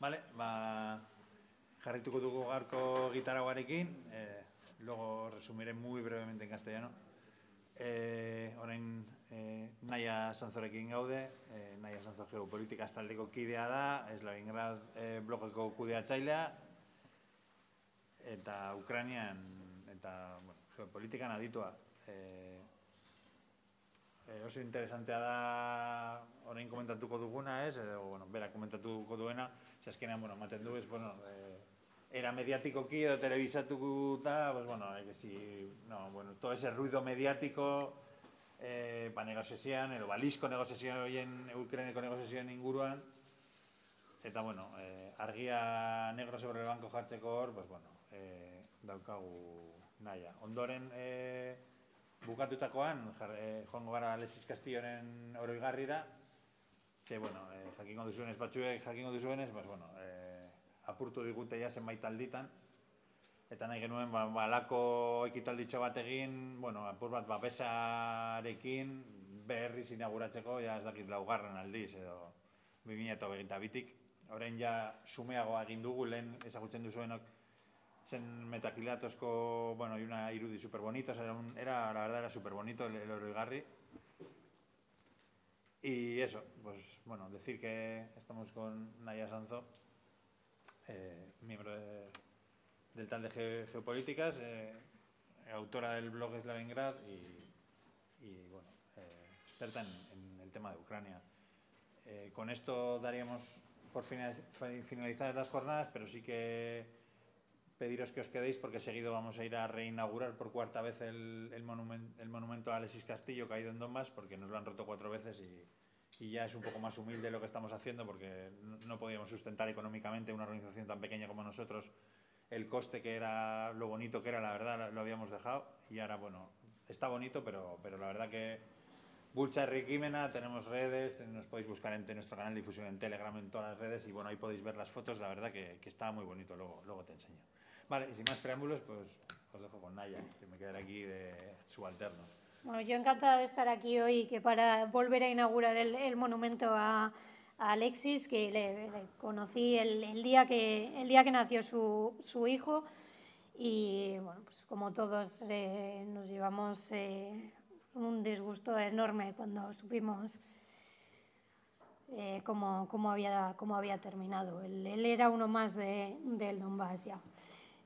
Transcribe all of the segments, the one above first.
Vale, ba, jarrituko dugu garko gitarragoarekin, eh, luego resumiré muy brevemente en castellano. Eh, orain eh, Naia Sanzorekin gaude, eh, Naia Sanzo geopolitika taldeko kidea da, Eslavingrad eh, blogeko kudeatzailea, eta Ukrainian, eta bueno, geopolitikan aditua. Eh, eh, oso interesantea da orain komentatuko duguna, ez? Edo, bueno, bera komentatuko duena, ze azkenean, bueno, ematen du, ez, bueno, eh, era mediatikoki edo telebizatuta, pues bueno, que si, no, bueno, todo ese ruido mediático, eh, ba negoziazioan, edo balizko negoziazioen, Ukraineko negoziazioen inguruan, eta bueno, eh, argia negro sobre el banco jartzeko hor, pues bueno, eh, daukagu naia. Ondoren, eh, bukatutakoan, jar, eh, joango gara Alexis Castilloren oroigarrira, que, bueno, eh, jakingo duzuenez batzuek, jakingo duzuenez, pues bueno, eh, apurtu digute ja zenbait alditan, eta nahi genuen ba, balako ekitalditxo bat egin, bueno, apur bat babesarekin berriz inauguratzeko, ja ez dakit laugarren aldiz, edo 2022 bitik. Horrein ja sumeagoa egin dugu, lehen ezagutzen duzuenok zen metaquilatosko, bueno, una irudi super bonito, era, un, era, la verdad era super bonito el, el. Y eso, pues bueno, decir que estamos con Naya Sanzo, eh, miembro de, del tal de Ge Geopolíticas, eh, autora del blog Slavingrad y, bueno, eh, experta en, el tema de Ucrania. Con esto daríamos por finalizar las jornadas, pero sí que pediros que os quedéis porque seguido vamos a ir a reinaugurar por cuarta vez el, el, el monumento a Alexis Castillo caído en Donbass porque nos lo han roto cuatro veces y, y ya es un poco más humilde lo que estamos haciendo porque no, podíamos sustentar económicamente una organización tan pequeña como nosotros el coste que era, lo bonito que era, la verdad, lo habíamos dejado y ahora, bueno, está bonito, pero, pero la verdad que Bulcha Riquímena, tenemos redes, nos podéis buscar en nuestro canal de difusión en Telegram, en todas las redes y bueno, ahí podéis ver las fotos, la verdad que, que está muy bonito, luego, luego te enseño. Vale, y sin más preámbulos, pues os dejo con Naya, que me quedaré aquí de subalterno. Bueno, yo encantada de estar aquí hoy, que para volver a inaugurar el, el monumento a, a, Alexis, que le, le conocí el, el, día que, el día que nació su, su hijo. Y bueno, pues como todos eh, nos llevamos eh, un disgusto enorme cuando supimos eh, cómo, cómo, había, cómo había terminado. Él, él era uno más de, del Donbass ya.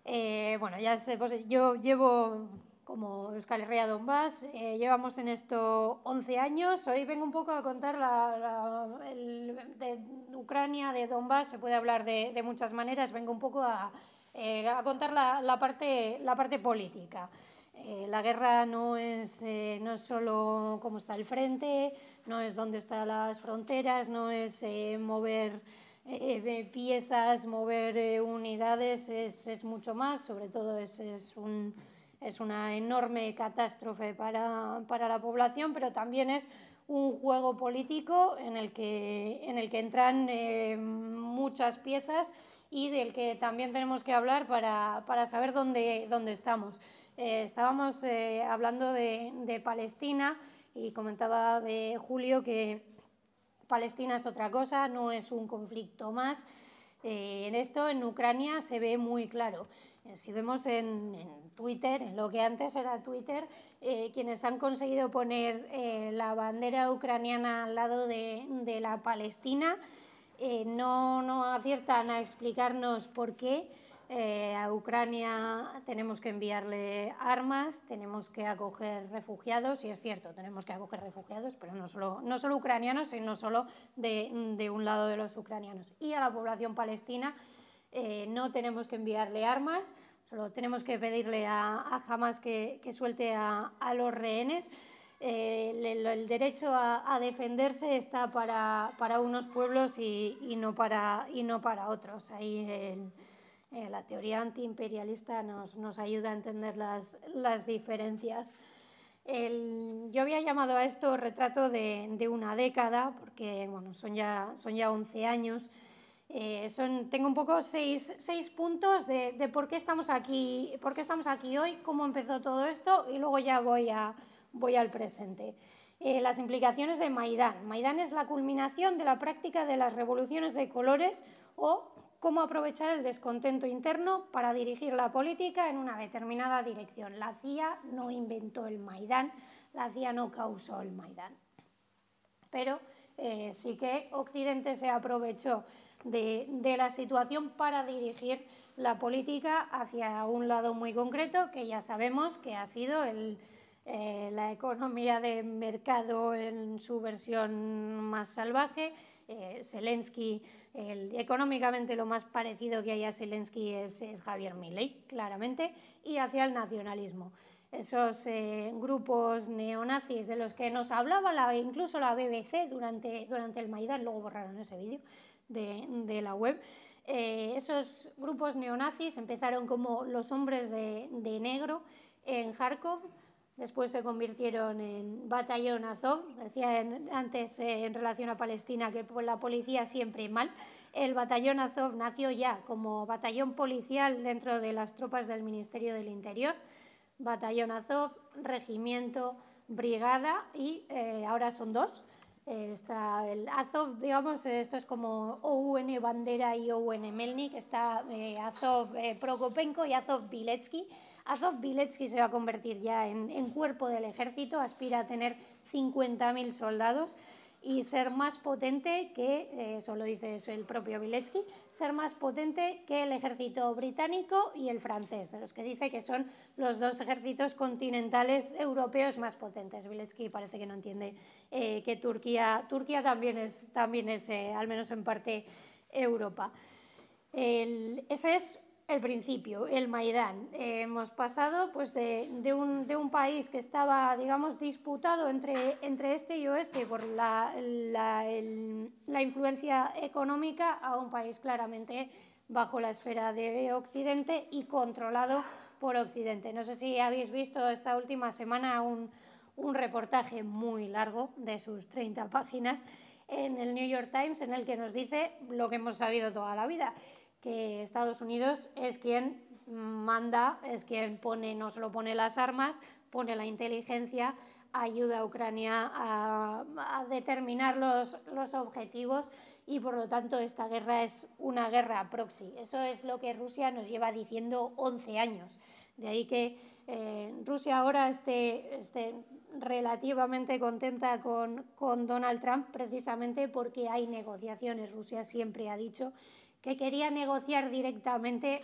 Eh, bueno, ya sé, pues yo llevo como Euskal Herria Donbass, eh, llevamos en esto 11 años. Hoy vengo un poco a contar la, de Ucrania, de Donbass, se puede hablar de, muchas maneras. Vengo un poco a, eh, contar la, la, parte, la política. La guerra no es, no es solo cómo está el frente, no es dónde están las fronteras, no es mover eh, piezas, mover eh, unidades, es, es, mucho más, sobre todo es, es, un, es una enorme catástrofe para, para, la población, pero también es un juego político en el que, en el que entran eh, muchas piezas y del que también tenemos que hablar para, para saber dónde, dónde estamos. Eh, estábamos eh, hablando de, de, Palestina y comentaba eh, Julio que Palestina es otra cosa, no es un conflicto más. Eh, en esto, en Ucrania, se ve muy claro. Eh, si vemos en, Twitter, en lo que antes era Twitter, eh, quienes han conseguido poner la bandera ucraniana al lado de, de la Palestina, no, no aciertan a explicarnos por qué eh, a Ucrania tenemos que enviarle armas, tenemos que acoger refugiados, y es cierto, tenemos que acoger refugiados, pero no solo, no solo ucranianos, sino solo de, de, un lado de los ucranianos. Y a la población palestina eh, no tenemos que enviarle armas, solo tenemos que pedirle a, a Hamas que, que suelte a, a, los rehenes. Eh, el, el, derecho a, a, defenderse está para, para unos pueblos y, y, no para, y no para otros. Ahí el, eh, la teoría antiimperialista nos, nos, ayuda a entender las, las diferencias. El, yo había llamado a esto retrato de, de, una década, porque bueno, son, ya, son ya 11 años. Eh, son, tengo un poco seis, seis puntos de, de, por, qué estamos aquí, por qué estamos aquí hoy, cómo empezó todo esto y luego ya voy, a, voy al presente. Eh, las implicaciones de Maidán. Maidán es la culminación de la práctica de las revoluciones de colores o cómo aprovechar el descontento interno para dirigir la política en una determinada dirección. La CIA no inventó el Maidán, la CIA no causó el Maidán. Pero eh, sí que Occidente se aprovechó de, la situación para dirigir la política hacia un lado muy concreto, que ya sabemos que ha sido eh, la economía de mercado en su versión más salvaje. Eh, Zelensky, económicamente lo más parecido que hay a Zelensky es, es Javier Milei, claramente, y hacia el nacionalismo esos eh, grupos neonazis de los que nos hablaba la, incluso la BBC durante, durante el Maidán, luego borraron ese vídeo de, de, la web. Eh, esos grupos neonazis empezaron como los hombres de, de, negro en Kharkov, después se convirtieron en batallón Azov, decía antes eh, en relación a Palestina que la policía siempre mal. El batallón Azov nació ya como batallón policial dentro de las tropas del Ministerio del Interior batallón Azov, regimiento, brigada y eh, ahora son dos. Eh, está el Azov, digamos, esto es como OUN Bandera y OUN Melnik, está eh, Azov Prokopenko y Azov Biletsky. Azov Biletsky se va a convertir ya en, en cuerpo del ejército, aspira a tener 50.000 soldados y ser más potente que, eh, eso lo dice el propio Viletsky, ser más potente que el ejército británico y el francés, de los que dice que son los dos ejércitos continentales europeos más potentes. Viletsky parece que no entiende eh, que Turquía, Turquía también es, también es eh, al menos en parte, Europa. ese es el principio, el Maidán. Eh, hemos pasado pues, de, un, de, un, país que estaba, digamos, disputado entre, este y oeste por la, influencia económica a un país claramente bajo la esfera de Occidente y controlado por Occidente. No sé si habéis visto esta última semana un, un reportaje muy largo de sus 30 páginas en el New York Times en el que nos dice lo que hemos sabido toda la vida que Estados Unidos es quien manda, es quien pone, no solo pone las armas, pone la inteligencia, ayuda a Ucrania a, determinar los, los, objetivos y por lo tanto esta guerra es una guerra proxy. Eso es lo que Rusia nos lleva diciendo 11 años. De ahí que eh, Rusia ahora esté, esté relativamente contenta con, con Donald Trump precisamente porque hay negociaciones. Rusia siempre ha dicho que quería negociar directamente,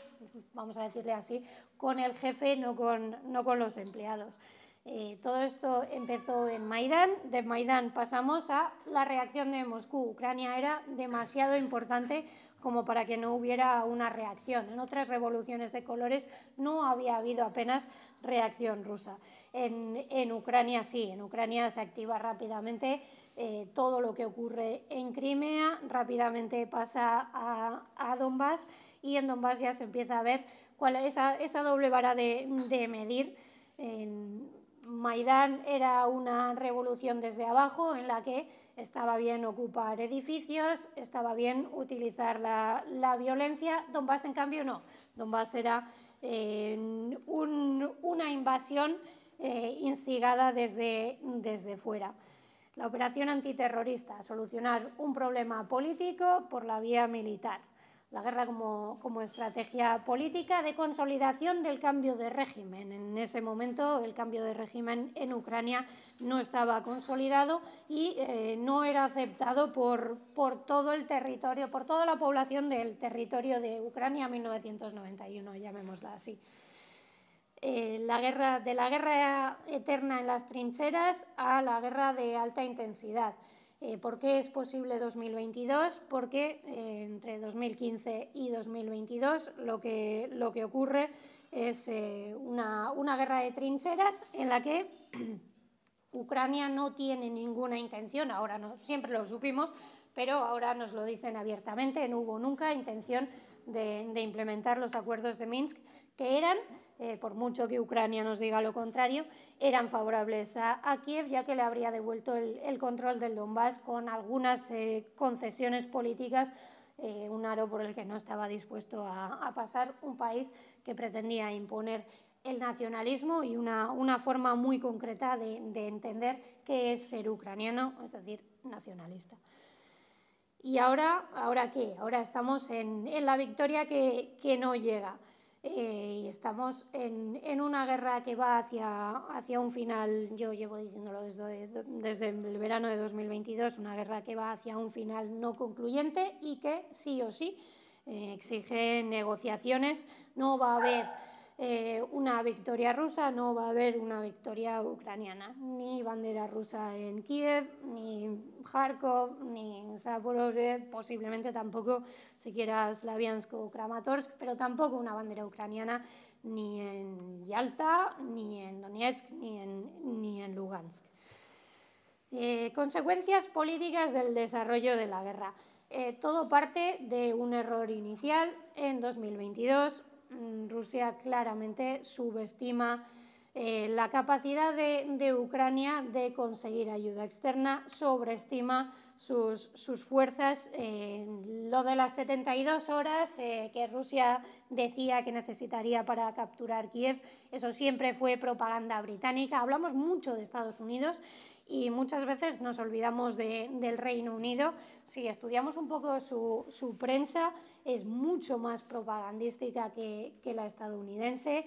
vamos a decirle así, con el jefe, no con, no con los empleados. Eh, todo esto empezó en Maidán, de Maidán pasamos a la reacción de Moscú. Ucrania era demasiado importante como para que no hubiera una reacción. En otras revoluciones de colores no había habido apenas reacción rusa. En, Ucrania sí, en Ucrania se activa rápidamente eh, todo lo que ocurre en Crimea, rápidamente pasa a, Donbass y en Donbass ya se empieza a ver cuál es esa, doble vara de, medir. En Maidán era una revolución desde abajo en la que estaba bien ocupar edificios, estaba bien utilizar la, violencia. Donbass, en cambio, no. Donbass era eh, una invasión eh, instigada desde, desde fuera. La operación antiterrorista, solucionar un problema político por la vía militar la guerra como, como, estrategia política de consolidación del cambio de régimen. En ese momento el cambio de régimen en Ucrania no estaba consolidado y eh, no era aceptado por, por, todo el territorio, por toda la población del territorio de Ucrania 1991, llamémosla así. Eh, la guerra, de la guerra eterna en las trincheras a la guerra de alta intensidad. Eh, ¿Por qué es posible 2022? Porque entre 2015 y 2022 lo que, lo que ocurre es una, una, guerra de trincheras en la que Ucrania no tiene ninguna intención, ahora no, siempre lo supimos, pero ahora nos lo dicen abiertamente, no hubo nunca intención de, implementar los acuerdos de Minsk, que eran eh, por mucho que Ucrania nos diga lo contrario, eran favorables a, Kiev, ya que le habría devuelto el, control del Donbass con algunas eh, concesiones políticas, eh, un aro por el que no estaba dispuesto a, pasar un país que pretendía imponer el nacionalismo y una, una forma muy concreta de, de entender qué es ser ucraniano, es decir, nacionalista. ¿Y ahora, ahora qué? Ahora estamos en, la victoria que, no llega. Eh, y estamos en, una guerra que va hacia, hacia un final, yo llevo diciéndolo desde, desde el verano de 2022, una guerra que va hacia un final no concluyente y que sí o sí eh, exige negociaciones. No va a haber eh, una victoria rusa, no va a haber una victoria ucraniana. Ni bandera rusa en Kiev, ni Kharkov, ni Zaporozhye, posiblemente tampoco siquiera Slaviansk o Kramatorsk, pero tampoco una bandera ucraniana ni en Yalta, ni en Donetsk, ni en, Lugansk. Eh, consecuencias políticas del desarrollo de la guerra. Eh, todo parte de un error inicial en 2022 Mm, Rusia claramente subestima eh, la capacidad de, Ucrania de conseguir ayuda externa, sobreestima sus, fuerzas. Eh, lo de las 72 horas eh, que Rusia decía que necesitaría para capturar Kiev, eso siempre fue propaganda británica. Hablamos mucho de Estados Unidos y muchas veces nos olvidamos del Reino Unido. Si estudiamos un poco su, prensa, es mucho más propagandística que, la estadounidense.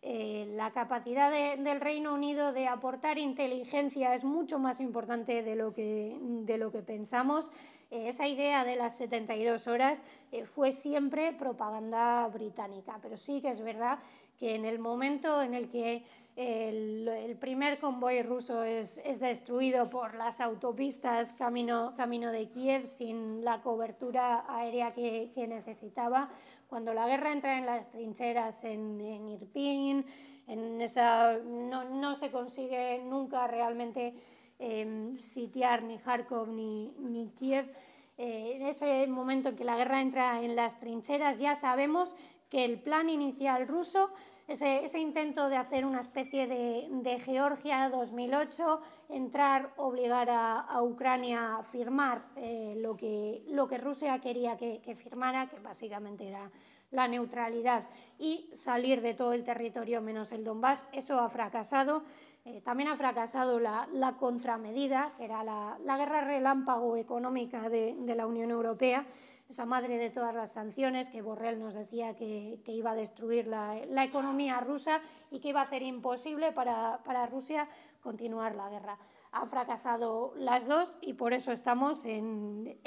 Eh, la capacidad del Reino Unido de aportar inteligencia es mucho más importante de lo que, de lo que pensamos. Eh, esa idea de las 72 horas eh, fue siempre propaganda británica, pero sí que es verdad que en el momento en el que el, primer convoy ruso es, destruido por las autopistas camino, camino de Kiev sin la cobertura aérea que, necesitaba. Cuando la guerra entra en las trincheras en, Irpin, en esa, no, se consigue nunca realmente em, sitiar ni Kharkov ni, ni Kiev. Eh, en ese momento en que la guerra entra en las trincheras ya sabemos que el plan inicial ruso ese, intento de hacer una especie de, Georgia 2008, entrar, obligar a, Ucrania a firmar eh, lo, que, lo, que, Rusia quería que, firmara, que básicamente era la neutralidad y salir de todo el territorio menos el Donbass, eso ha fracasado. Eh, también ha fracasado la, contramedida, que era la, guerra relámpago económica de, de la Unión Europea esa madre de todas las sanciones que Borrell nos decía que, iba a destruir la, economía rusa y que iba a hacer imposible para, Rusia continuar la guerra. Han fracasado las dos y por eso estamos en,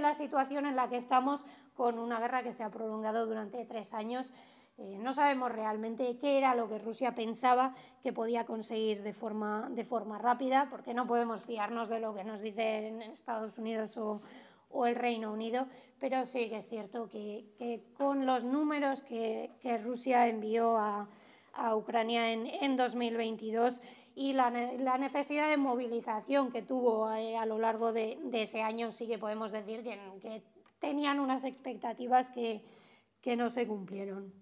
la situación en la que estamos con una guerra que se ha prolongado durante tres años. Eh, no sabemos realmente qué era lo que Rusia pensaba que podía conseguir de forma, de forma rápida, porque no podemos fiarnos de lo que nos dicen Estados Unidos o, o el Reino Unido, pero sí que es cierto que, con los números que, Rusia envió a, Ucrania en, 2022 y la, necesidad de movilización que tuvo eh, a, lo largo de, ese año, sí que podemos decir que, tenían unas expectativas que, no se cumplieron.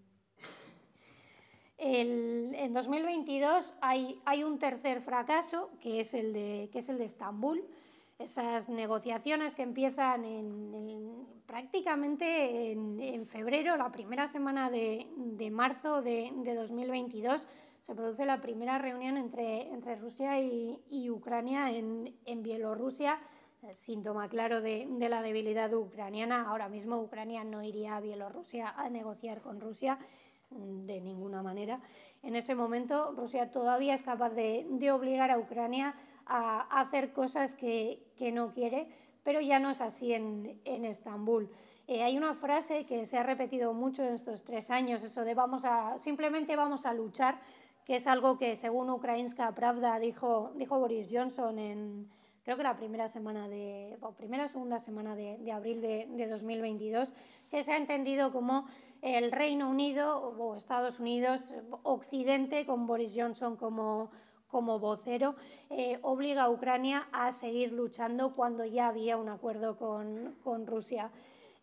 en 2022 hay, hay, un tercer fracaso, que es el de, que es el de Estambul esas negociaciones que empiezan en, prácticamente en, febrero, la primera semana de, marzo de, 2022, se produce la primera reunión entre, entre Rusia y, Ucrania en, Bielorrusia, síntoma claro de, la debilidad ucraniana. Ahora mismo Ucrania no iría a Bielorrusia a negociar con Rusia mm, de ninguna manera. En ese momento Rusia todavía es capaz de, obligar a Ucrania a hacer cosas que, no quiere, pero ya no es así en, Estambul. Eh, hay una frase que se ha repetido mucho en estos tres años, eso de vamos a, simplemente vamos a luchar, que es algo que según Ukrainska Pravda dijo, dijo Boris Johnson en, creo que la primera semana de, o primera o segunda semana de, abril de, de, 2022, que se ha entendido como el Reino Unido o Estados Unidos, Occidente, con Boris Johnson como como vocero, eh, obliga a Ucrania a seguir luchando cuando ya había un acuerdo con, Rusia.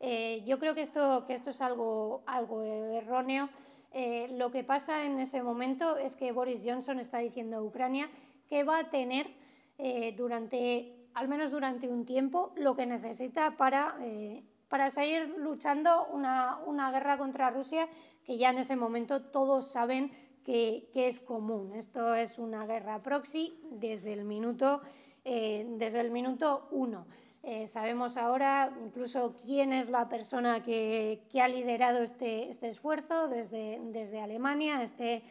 Eh, yo creo que esto, es algo, erróneo. Eh, lo que pasa en ese momento es que Boris Johnson está diciendo a Ucrania que va a tener durante, al menos durante un tiempo, lo que necesita para, para seguir luchando una guerra contra Rusia que ya en ese momento todos saben que, es común. Esto es una guerra proxy desde el minuto, eh, desde el minuto uno. Eh, sabemos ahora incluso quién es la persona que, ha liderado este, este, esfuerzo desde, desde Alemania. Este,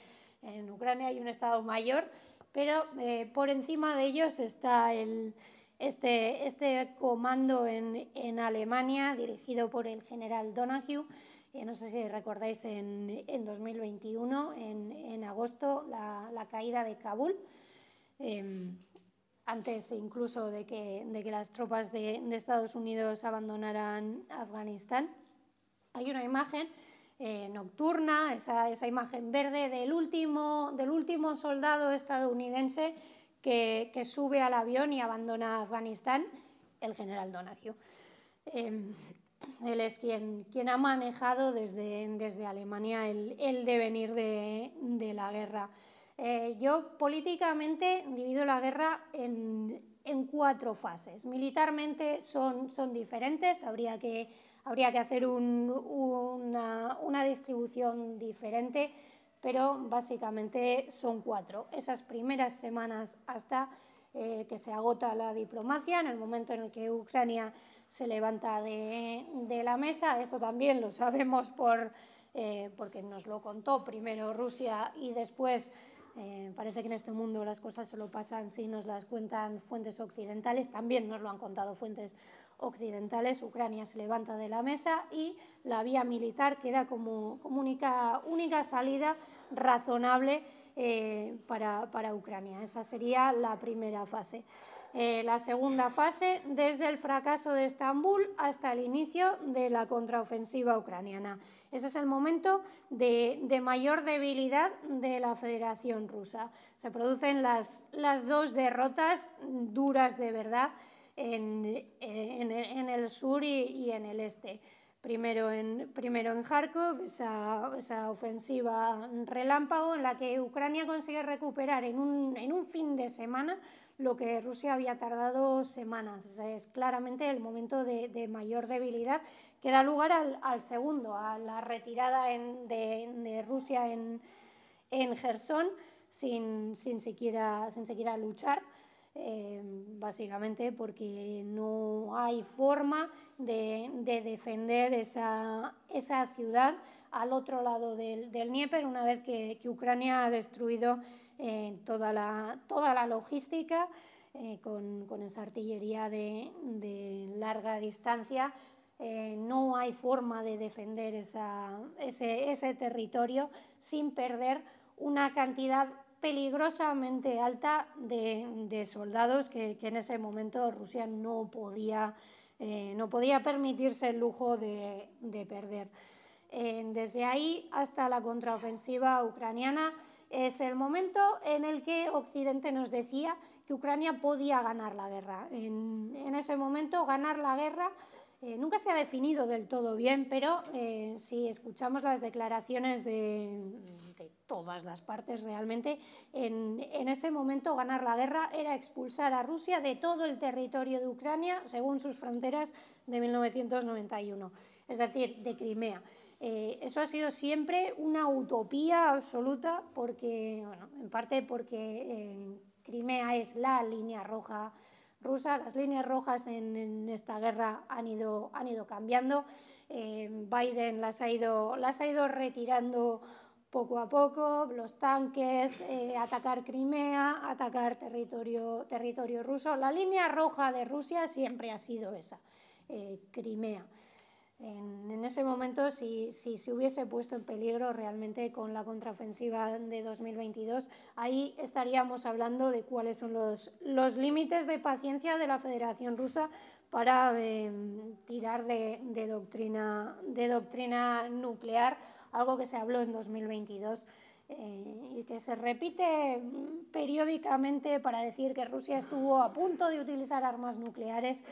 en Ucrania hay un Estado mayor, pero eh, por encima de ellos está el, este, este comando en, en, Alemania dirigido por el general Donahue. Eh, no sé si recordáis en, en 2021, en, en agosto, la, la, caída de Kabul. Em, antes incluso de que, de que las tropas de, Estados Unidos abandonaran Afganistán. Hay una imagen eh, nocturna, esa, esa, imagen verde del último, del último soldado estadounidense que, que, sube al avión y abandona Afganistán, el general Donahue. Él es quien, quien, ha manejado desde, desde Alemania el, el devenir de, de la guerra. Eh, yo políticamente divido la guerra en, cuatro fases. Militarmente son, son diferentes, habría que, habría que hacer una, distribución diferente, pero básicamente son cuatro. Esas primeras semanas hasta eh, que se agota la diplomacia, en el momento en el que Ucrania se levanta de, la mesa, esto también lo sabemos por, eh, porque nos lo contó primero Rusia y después eh, parece que en este mundo las cosas se lo pasan si nos las cuentan fuentes occidentales, también nos lo han contado fuentes occidentales. Ucrania se levanta de la mesa y la vía militar queda como, única, única, salida razonable eh, para, para Ucrania. Esa sería la primera fase. Eh, la segunda fase desde el fracaso de Estambul hasta el inicio de la contraofensiva ucraniana. Ese es el momento de, mayor debilidad de la Federación Rusa. Se producen las, dos derrotas duras de verdad en, el sur y, en el este. Primero en, primero en Kharkov, esa, esa, ofensiva relámpago en la que Ucrania consigue recuperar en un, en un fin de semana lo que Rusia había tardado semanas. es claramente el momento de, mayor debilidad que da lugar al, segundo, a la retirada de, Rusia en, en Gerson sin, siquiera, sin siquiera luchar. Eh, básicamente porque no hay forma de, defender esa, ciudad al otro lado del, del Dnieper una vez que, que Ucrania ha destruido toda, la, toda la logística eh, con, con, esa artillería de, larga distancia. Eh, no hay forma de defender ese, ese, territorio sin perder una cantidad peligrosamente alta de, de soldados que, en ese momento Rusia no podía, eh, no podía permitirse el lujo de perder. desde ahí hasta la contraofensiva ucraniana es el momento en el que Occidente nos decía que Ucrania podía ganar la guerra. En, ese momento, ganar la guerra eh, nunca se ha definido del todo bien, pero eh, si escuchamos las declaraciones de, todas las partes realmente, en, ese momento ganar la guerra era expulsar a Rusia de todo el territorio de Ucrania según sus fronteras de 1991, es decir, de Crimea. Eh, eso ha sido siempre una utopía absoluta, porque, bueno, en parte porque eh, Crimea es la línea roja rusa. Las líneas rojas en, esta guerra han ido, han ido cambiando. Eh, Biden las ha ido, las ha ido retirando poco a poco, los tanques, atacar Crimea, atacar territorio, territorio ruso. La línea roja de Rusia siempre ha sido esa, Crimea. En, ese momento, si, se hubiese puesto en peligro realmente con la contraofensiva de 2022, ahí estaríamos hablando de cuáles son los, límites de paciencia de la Federación Rusa para em, tirar de, doctrina, de doctrina nuclear, algo que se habló en 2022 eh, y que se repite periódicamente para decir que Rusia estuvo a punto de utilizar armas nucleares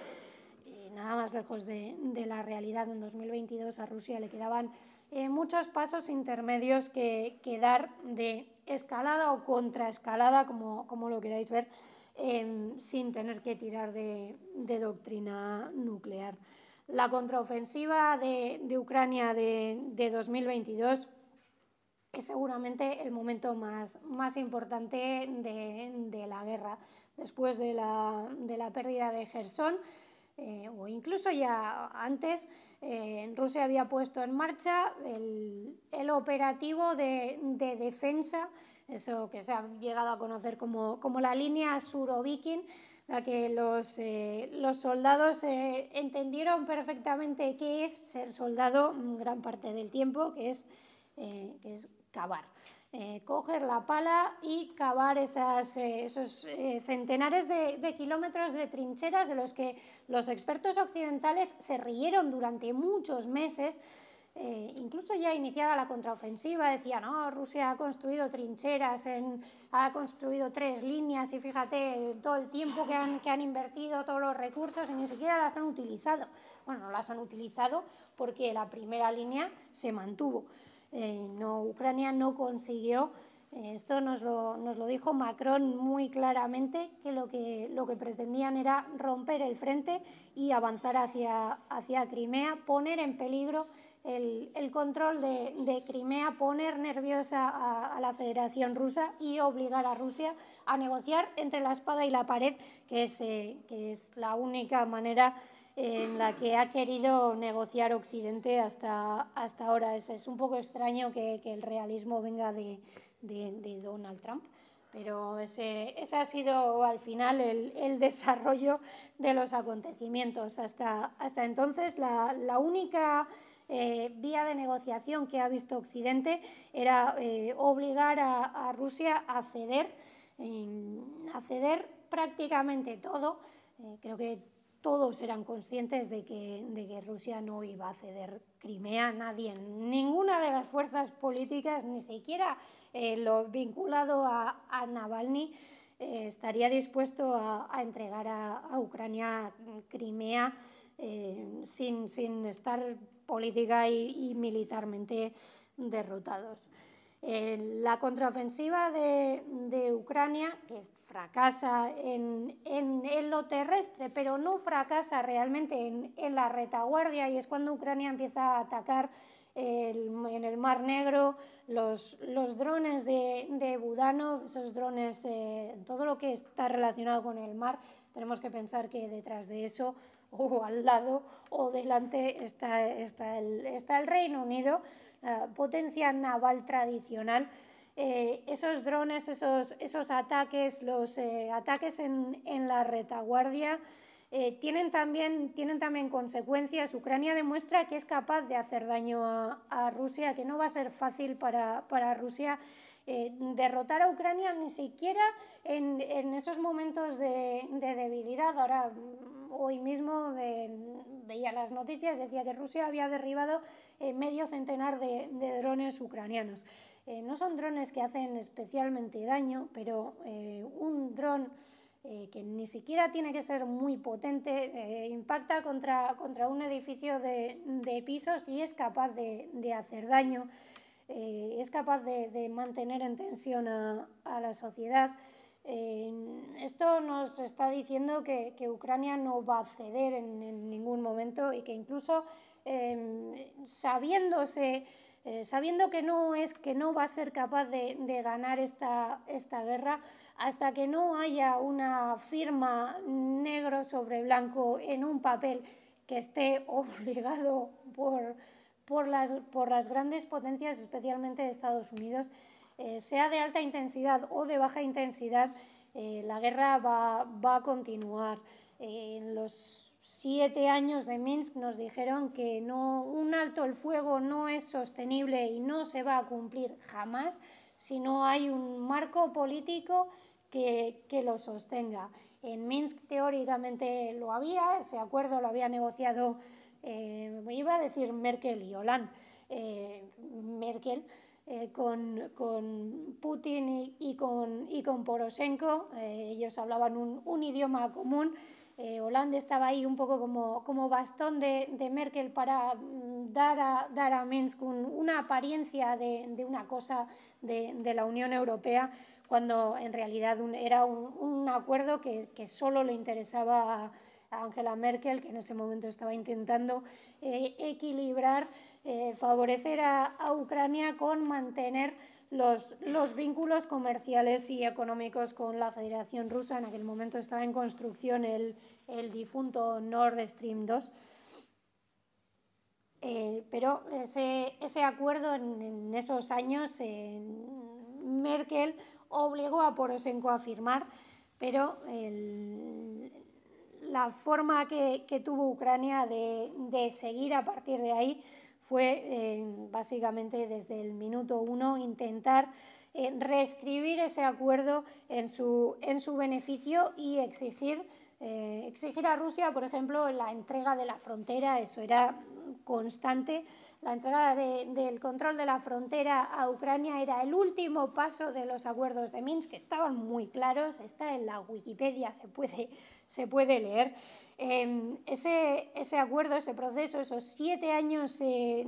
nada más lejos de, la realidad. En 2022 a Rusia le quedaban eh, muchos pasos intermedios que, dar de escalada o contraescalada, como, lo queráis ver, em, sin tener que tirar de, doctrina nuclear. La contraofensiva de, Ucrania de, 2022 es seguramente el momento más, más importante de, la guerra. Después de la, de la pérdida de Gerson, eh, o incluso ya antes, eh, Rusia había puesto en marcha el, operativo de, defensa, eso que se ha llegado a conocer como, como la línea Surovikin, la que los, eh, los soldados entendieron perfectamente qué es ser soldado gran parte del tiempo, que es, que es cavar. Eh, coger la pala y cavar esas, eh, esos eh, centenares de, kilómetros de trincheras de los que los expertos occidentales se rieron durante muchos meses. incluso ya iniciada la contraofensiva, decían, no, Rusia ha construido trincheras, ha construido tres líneas y fíjate todo el tiempo que han, que han invertido, todos los recursos y ni siquiera las han utilizado. Bueno, no las han utilizado porque la primera línea se mantuvo. Eh, no, Ucrania no consiguió, eh, esto nos lo, nos lo, dijo Macron muy claramente, que lo, que lo que pretendían era romper el frente y avanzar hacia, hacia Crimea, poner en peligro el, el control de, de, Crimea, poner nerviosa a, la Federación Rusa y obligar a Rusia a negociar entre la espada y la pared, que es, eh, que es la única manera en la que ha querido negociar Occidente hasta, hasta ahora. Es, es un poco extraño que, que el realismo venga de, de, Donald Trump, pero ese, ese, ha sido al final el, el desarrollo de los acontecimientos. Hasta, hasta entonces la, la única eh, vía de negociación que ha visto Occidente era eh, obligar a, a, Rusia a ceder, a ceder prácticamente todo. Eh, creo que todos eran conscientes de que, de que, Rusia no iba a ceder Crimea, nadie, ninguna de las fuerzas políticas, ni siquiera eh, lo vinculado a, a Navalny, eh, estaría dispuesto a, a entregar a, Ucrania Crimea eh, sin, sin, estar política y militarmente derrotados. La contraofensiva de, Ucrania, que fracasa en, en, lo terrestre, pero no fracasa realmente en, la retaguardia, y es cuando Ucrania empieza a atacar en el Mar Negro los, drones de, de, Budanov, esos drones, eh, todo lo que está relacionado con el mar. Tenemos que pensar que detrás de eso, o al lado, o delante, está, está el Reino Unido potencia naval tradicional. Eh, esos drones, esos, esos ataques, los eh, ataques en, en, la retaguardia, eh, tienen, también, tienen también consecuencias. Ucrania demuestra que es capaz de hacer daño a, a Rusia, que no va a ser fácil para, para Rusia derrotar a Ucrania ni siquiera en, en esos momentos de, de, debilidad. Ahora, hoy mismo de, veía las noticias, decía que Rusia había derribado eh, medio centenar de, de drones ucranianos. Eh, no son drones que hacen especialmente daño, pero eh, un dron eh, que ni siquiera tiene que ser muy potente, eh, impacta contra, contra, un edificio de, de, pisos y es capaz de, de hacer daño, eh, es capaz de, mantener en tensión a, la sociedad. Eh, esto nos está diciendo que, Ucrania no va a ceder en, ningún momento y que incluso eh, sabiéndose, eh, sabiendo que no, es, que no va a ser capaz de, ganar esta guerra, hasta que no haya una firma negro sobre blanco en un papel que esté obligado por, por, las, por las grandes potencias, especialmente de Estados Unidos, eh, sea de alta intensidad o de baja intensidad, eh, la guerra va, va a continuar. Eh, en los siete años de Minsk nos dijeron que no, un alto el fuego no es sostenible y no se va a cumplir jamás si no hay un marco político que, que lo sostenga. En Minsk teóricamente lo había, ese acuerdo lo había negociado, eh, iba a decir Merkel y Hollande. Eh, Merkel eh, con, con, Putin y, con, y con Poroshenko. Eh, ellos hablaban un, idioma común. Hollande estaba ahí un poco como, como bastón de, Merkel para mm, dar a, dar a Minsk un, una apariencia de, de una cosa de, de, la Unión Europea, cuando en realidad era un, acuerdo que, que, solo le interesaba a Angela Merkel, que en ese momento estaba intentando eh, equilibrar eh, favorecer a, Ucrania con mantener los, los, vínculos comerciales y económicos con la Federación Rusa. En aquel momento estaba en construcción el, el difunto Nord Stream 2. Eh, pero ese, ese acuerdo en, esos años Merkel obligó a Poroshenko a firmar, pero la forma que, tuvo Ucrania de, seguir a partir de ahí fue eh, básicamente desde el minuto uno intentar eh, reescribir ese acuerdo en su, en su beneficio y exigir, exigir a Rusia, por ejemplo, la entrega de la frontera. Eso era constante. La entrada del control de la frontera a Ucrania era el último paso de los acuerdos de Minsk, que estaban muy claros, está en la Wikipedia, se puede, se puede leer. Em, ese, ese, acuerdo, ese proceso, esos siete años eh,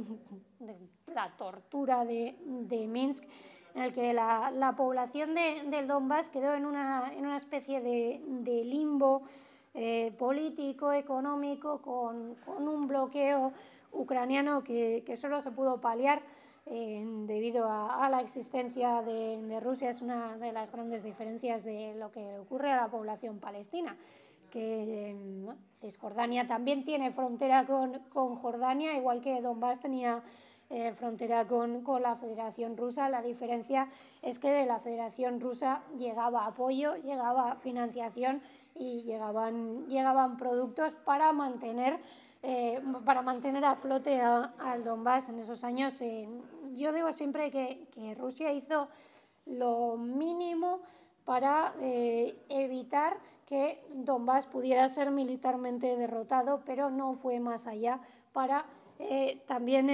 de la tortura de, de, Minsk, en el que la, la población de, del Donbass quedó en una, en una especie de, de limbo eh, político, económico, con, un bloqueo ucraniano que, solo se pudo paliar eh, debido a, la existencia de, Rusia. Es una de las grandes diferencias de lo que ocurre a la población palestina. Que eh, Cisjordania también tiene frontera con, con, Jordania, igual que Donbass tenía eh, frontera con, con, la Federación Rusa. La diferencia es que de la Federación Rusa llegaba apoyo, llegaba financiación y llegaban, llegaban productos para mantener, eh, para mantener a flote al Donbass en esos años. Eh, yo digo siempre que, que, Rusia hizo lo mínimo para eh, evitar que Donbass pudiera ser militarmente derrotado, pero no fue más allá para también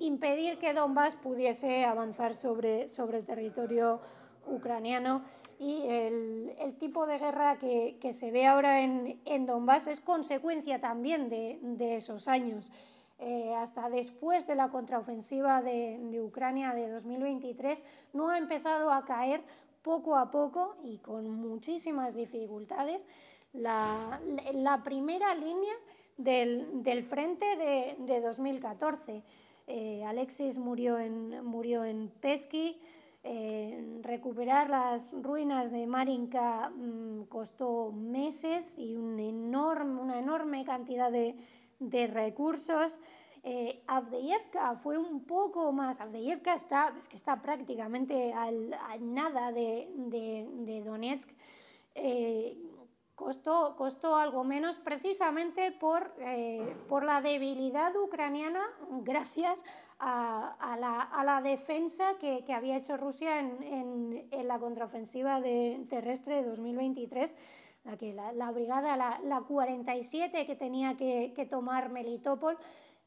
impedir que Donbass pudiese avanzar sobre, sobre territorio ucraniano y el, el tipo de guerra que, que, se ve ahora en, en Donbass es consecuencia también de, de esos años. Eh, hasta después de la contraofensiva de, de, Ucrania de 2023, no ha empezado a caer poco a poco y con muchísimas dificultades la, la primera línea del, del frente de, de 2014. Eh, Alexis murió en, murió en Pesky, eh, recuperar las ruinas de Marinka mmm, costó meses y un enorme, una enorme cantidad de, de recursos. Eh, Avdeyevka fue un poco más. Avdeyevka está, es que está prácticamente al, a nada de, de, de Donetsk. Eh, costó, costó algo menos precisamente por, por la debilidad ucraniana gracias a, la, a la, defensa que, que, había hecho Rusia en, en, en la contraofensiva de, terrestre de 2023. La, que la, la brigada, la, la, 47 que tenía que, que tomar Melitopol,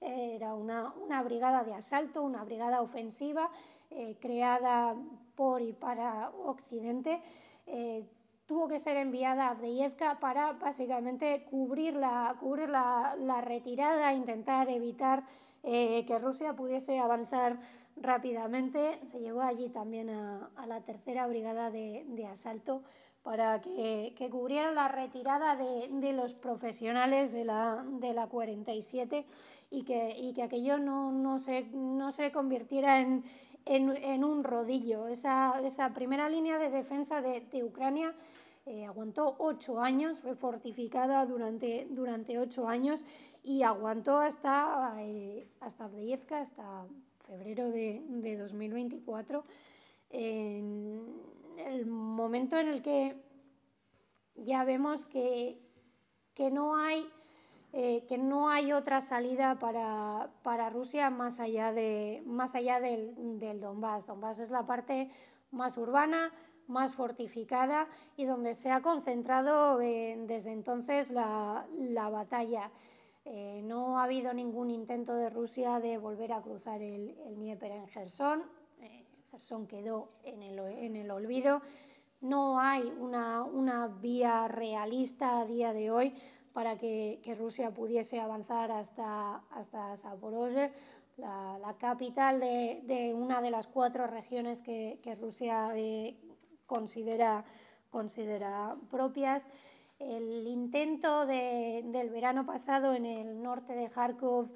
eh, era una, una, brigada de asalto, una brigada ofensiva eh, creada por y para Occidente. Eh, tuvo que ser enviada a Avdeyevka para básicamente cubrir la, cubrir la, la retirada, intentar evitar eh, que Rusia pudiese avanzar rápidamente. Se llevó allí también a, la tercera brigada de, asalto para que, que, cubriera la retirada de, de los profesionales de la, de la 47 y que, aquello no, se, no se convirtiera en, un rodillo. Esa, primera línea de defensa de, de Ucrania eh, aguantó ocho años, fue fortificada durante, durante ocho años y aguantó hasta, eh, hasta Avdeyevka, hasta febrero de, de 2024, en el momento en el que ya vemos que, que no hay eh, que no hay otra salida para, para Rusia más allá, de, más allá del, del Donbass. Donbass es la parte más urbana, más fortificada y donde se ha concentrado eh, desde entonces la, la batalla. Eh, no ha habido ningún intento de Rusia de volver a cruzar el, el Dnieper en Gerson. Eh, quedó en el, olvido. No hay una, vía realista a día de hoy para que, Rusia pudiese avanzar hasta, hasta Zaporozhye, la, capital de, una de las cuatro regiones que, que Rusia eh, considera, considera propias. El intento de, del verano pasado en el norte de Kharkov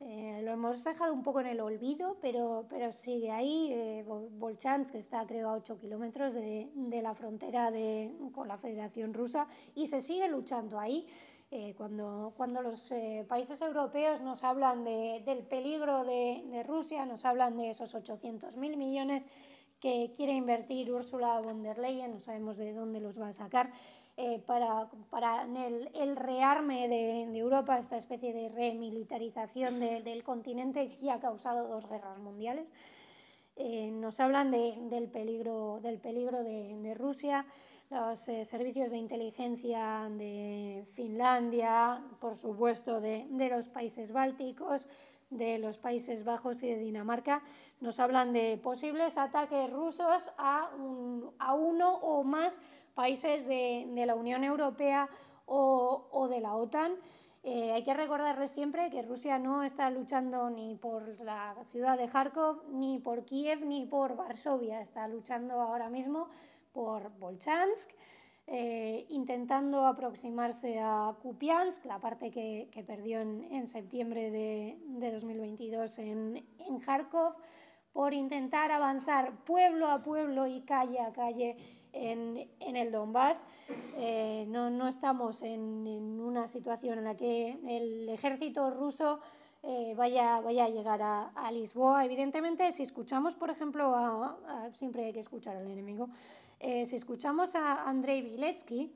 Eh, lo hemos dejado un poco en el olvido, pero, pero sigue ahí. Eh, Volchansk, está creo a 8 kilómetros de, de, la frontera de, con la Federación Rusa, y se sigue luchando ahí. Eh, cuando, cuando los eh, países europeos nos hablan de, del peligro de, de, Rusia, nos hablan de esos 800.000 millones que quiere invertir Ursula von der Leyen, no sabemos de dónde los va a sacar, eh, para, para el, el, rearme de, de, Europa, esta especie de remilitarización de, del continente que ha causado dos guerras mundiales. Eh, nos hablan de, del peligro, del peligro de, Rusia, los eh, servicios de inteligencia de Finlandia, por supuesto de los países bálticos, de los Países Bajos y de Dinamarca, nos hablan de posibles ataques rusos a, un, a uno o más países de, de la Unión Europea o, o de la OTAN. Eh, hay que recordarles siempre que Rusia no está luchando ni por la ciudad de Kharkov, ni por Kiev, ni por Varsovia. Está luchando ahora mismo por Volchansk, eh, intentando aproximarse a Kupiansk, la parte que, que perdió en, en, septiembre de, de 2022 en, en Kharkov, por intentar avanzar pueblo a pueblo y calle a calle en, en el Donbass. Eh, no, no, estamos en, en, una situación en la que el ejército ruso eh, vaya, vaya, a llegar a, a, Lisboa. Evidentemente, si escuchamos, por ejemplo, a, a, siempre hay que escuchar al enemigo, eh, si escuchamos a Andrei Viletsky,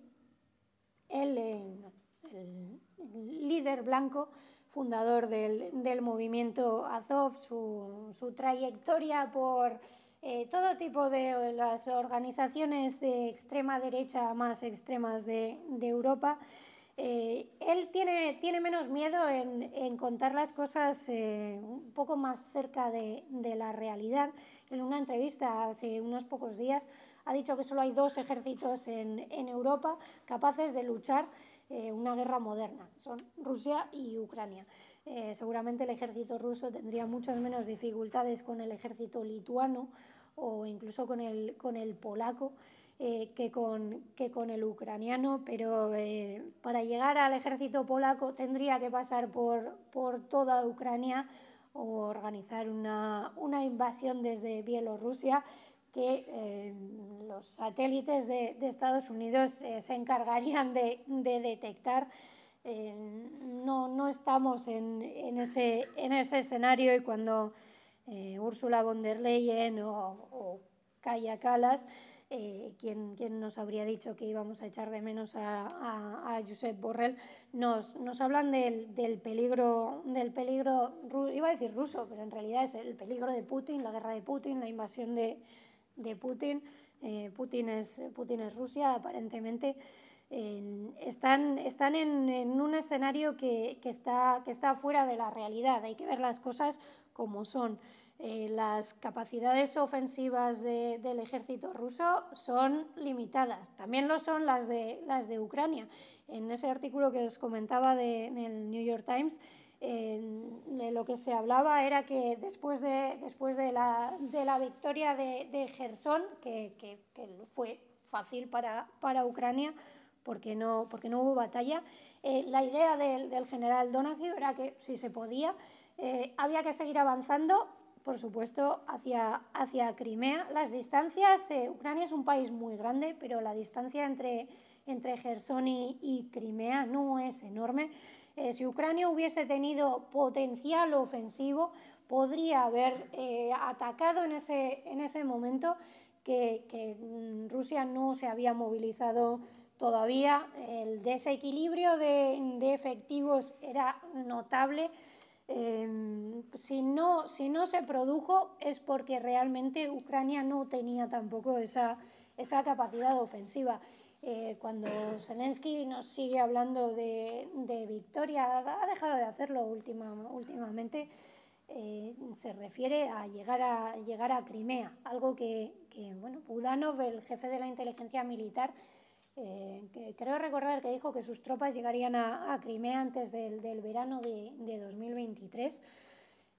el, eh, el, el líder blanco, fundador del, movimiento Azov, su, trayectoria por eh, todo tipo de las organizaciones de extrema derecha más extremas de, Europa. Él tiene, tiene, menos miedo en, contar las cosas un poco más cerca de, la realidad. En una entrevista hace unos pocos días ha dicho que solo hay dos ejércitos en, Europa capaces de luchar eh, una guerra moderna. Son Rusia y Ucrania. Eh, seguramente el ejército ruso tendría muchas menos dificultades con el ejército lituano o incluso con el, polaco eh, que, con, el ucraniano, pero para llegar al ejército polaco tendría que pasar por, toda Ucrania o organizar una invasión desde Bielorrusia que eh, los satélites de, de Estados Unidos eh, se encargarían de, de detectar. Eh, no, no, estamos en, en, ese, en, ese, escenario y cuando eh, Úrsula von der Leyen o, o Kaya Kalas, eh, quien, quien, nos habría dicho que íbamos a echar de menos a, a, a Josep Borrell, nos, nos hablan del, del, peligro, del peligro, iba a decir ruso, pero en realidad es el peligro de Putin, la guerra de Putin, la invasión de, de Putin. Eh, Putin, es, Rusia, aparentemente. Están están en, en, un escenario que, que, está, que está fuera de la realidad. Hay que ver las cosas como son. Eh, las capacidades ofensivas de, del ejército ruso son limitadas. También lo son las de, las de Ucrania. En ese artículo que os comentaba de, en el New York Times, eh, lo que se hablaba era que después de, después de, la, de la victoria de, de Gerson, que, que, que, fue fácil para, para Ucrania, porque no, porque no hubo batalla, eh, la idea del, del general Donahue era que si se podía, eh, había que seguir avanzando por supuesto, hacia, hacia Crimea. Las distancias, eh, Ucrania es un país muy grande, pero la distancia entre, entre Gerson y, y Crimea no es enorme. Eh, si Ucrania hubiese tenido potencial ofensivo, podría haber eh, atacado en ese, en ese momento que, que Rusia no se había movilizado todavía. El desequilibrio de, efectivos era notable. Eh, si, no, si no se produjo es porque realmente Ucrania no tenía tampoco esa, esa capacidad ofensiva. Eh, cuando Zelensky nos sigue hablando de, victoria, ha dejado de hacerlo última, últimamente, eh, se refiere a llegar a, Crimea, algo que, que bueno, Budanov, el jefe de la inteligencia militar, eh, que creo recordar que dijo que sus tropas llegarían a, Crimea antes del, verano de, de 2023.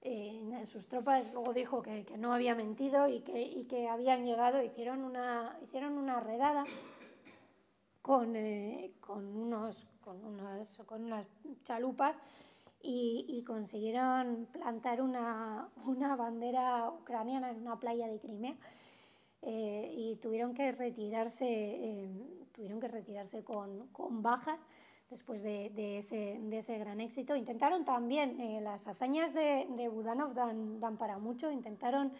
Eh, sus tropas luego dijo que, no había mentido y que, habían llegado, hicieron una redada con, eh, con, unos, con, unas, con unas chalupas y, consiguieron plantar una, una, bandera ucraniana en una playa de Crimea eh, y tuvieron que retirarse, eh, tuvieron que retirarse con, con bajas después de, de, ese, de, ese, gran éxito. Intentaron también, las hazañas de, de Budanov dan, dan, para mucho, intentaron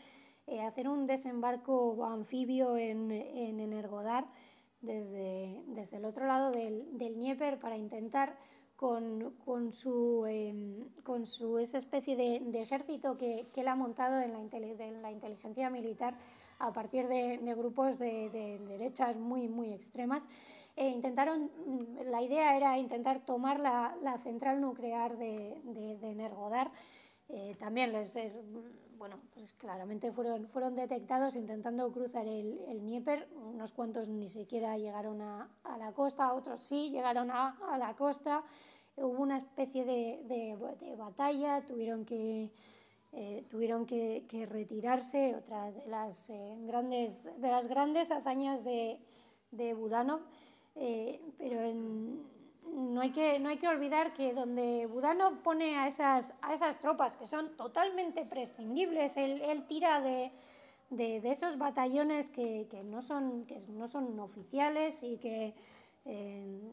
hacer un desembarco anfibio en, en Energodar desde, desde, el otro lado del, del Dnieper para intentar con, con, su, em, con su, esa especie de, de ejército que, que, él ha montado en la, de la inteligencia militar a partir de, de grupos de, derechas muy, muy extremas. E intentaron, mm, la idea era intentar tomar la, la central nuclear de, de Nergodar. Eh, también les, es, bueno, pues claramente fueron, fueron detectados intentando cruzar el, el. Unos cuantos ni siquiera llegaron a, a la costa, otros sí llegaron a, a la costa. Hubo una especie de, de, batalla, tuvieron que, eh, tuvieron que, retirarse, otra de las, eh, grandes, de las grandes hazañas de, de Budanov. Eh, pero en, no hay, que, no hay que olvidar que donde Budanov pone a esas, a esas tropas que son totalmente prescindibles, él, él tira de, de, esos batallones que, que, no son, que no son oficiales y que, eh,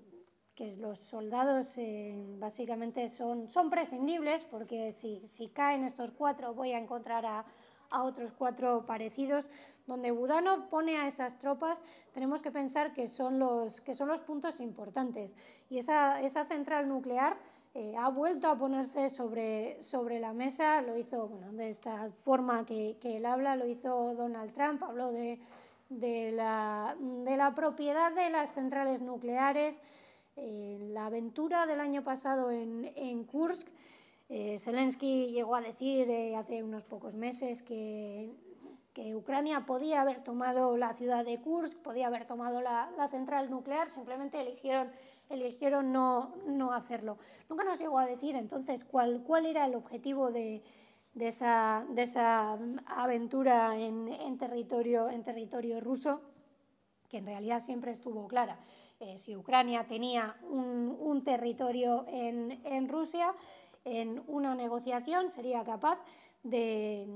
que los soldados eh, básicamente son, son prescindibles, porque si, si caen estos cuatro voy a encontrar a, a otros cuatro parecidos. Donde Budanov pone a esas tropas, tenemos que pensar que son los, que son los puntos importantes. Y esa, esa central nuclear eh, ha vuelto a ponerse sobre, sobre la mesa, lo hizo bueno, de esta forma que, que, él habla, lo hizo Donald Trump, habló de, de, la, de la propiedad de las centrales nucleares. Eh, la aventura del año pasado en, en Kursk, eh, Zelensky llegó a decir eh, hace unos pocos meses que que Ucrania podía haber tomado la ciudad de Kursk, podía haber tomado la, central nuclear, simplemente eligieron, eligieron no, no, hacerlo. Nunca nos llegó a decir entonces cuál, cuál era el objetivo de, de, esa, de esa, aventura en, en, territorio, en territorio ruso, que en realidad siempre estuvo clara. Eh, si Ucrania tenía un, un territorio en, en Rusia, en una negociación sería capaz de,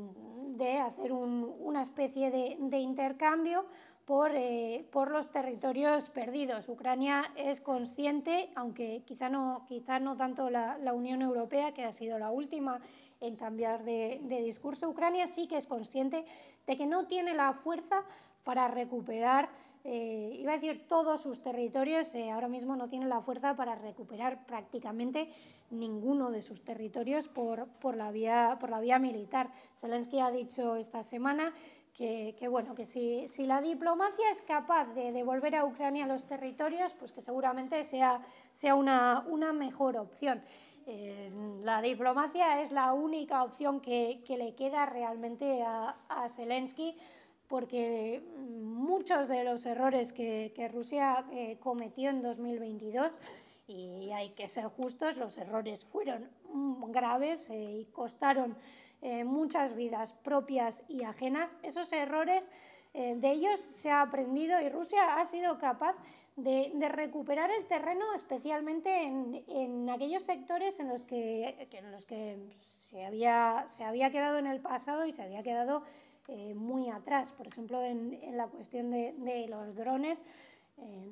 de hacer un, una especie de, de intercambio por, eh, por, los territorios perdidos. Ucrania es consciente, aunque quizá no, quizá no tanto la, la, Unión Europea, que ha sido la última en cambiar de, de, discurso, Ucrania sí que es consciente de que no tiene la fuerza para recuperar, eh, iba a decir todos sus territorios, eh, ahora mismo no tiene la fuerza para recuperar prácticamente ninguno de sus territorios por, por, la, vía, por la vía militar. Zelensky ha dicho esta semana que, bueno, que si, si, la diplomacia es capaz de devolver a Ucrania los territorios, pues que seguramente sea, sea una, una mejor opción. Eh, la diplomacia es la única opción que, que le queda realmente a, a, Zelensky, porque muchos de los errores que, que Rusia eh, cometió en 2022 y hay que ser justos, los errores fueron graves eh, y costaron eh, muchas vidas propias y ajenas. Esos errores, de ellos se ha aprendido y Rusia ha sido capaz de, de recuperar el terreno, especialmente en, en aquellos sectores en los que, en los que se, había, se había quedado en el pasado y se había quedado eh, muy atrás. Por ejemplo, en, en la cuestión de, de los drones,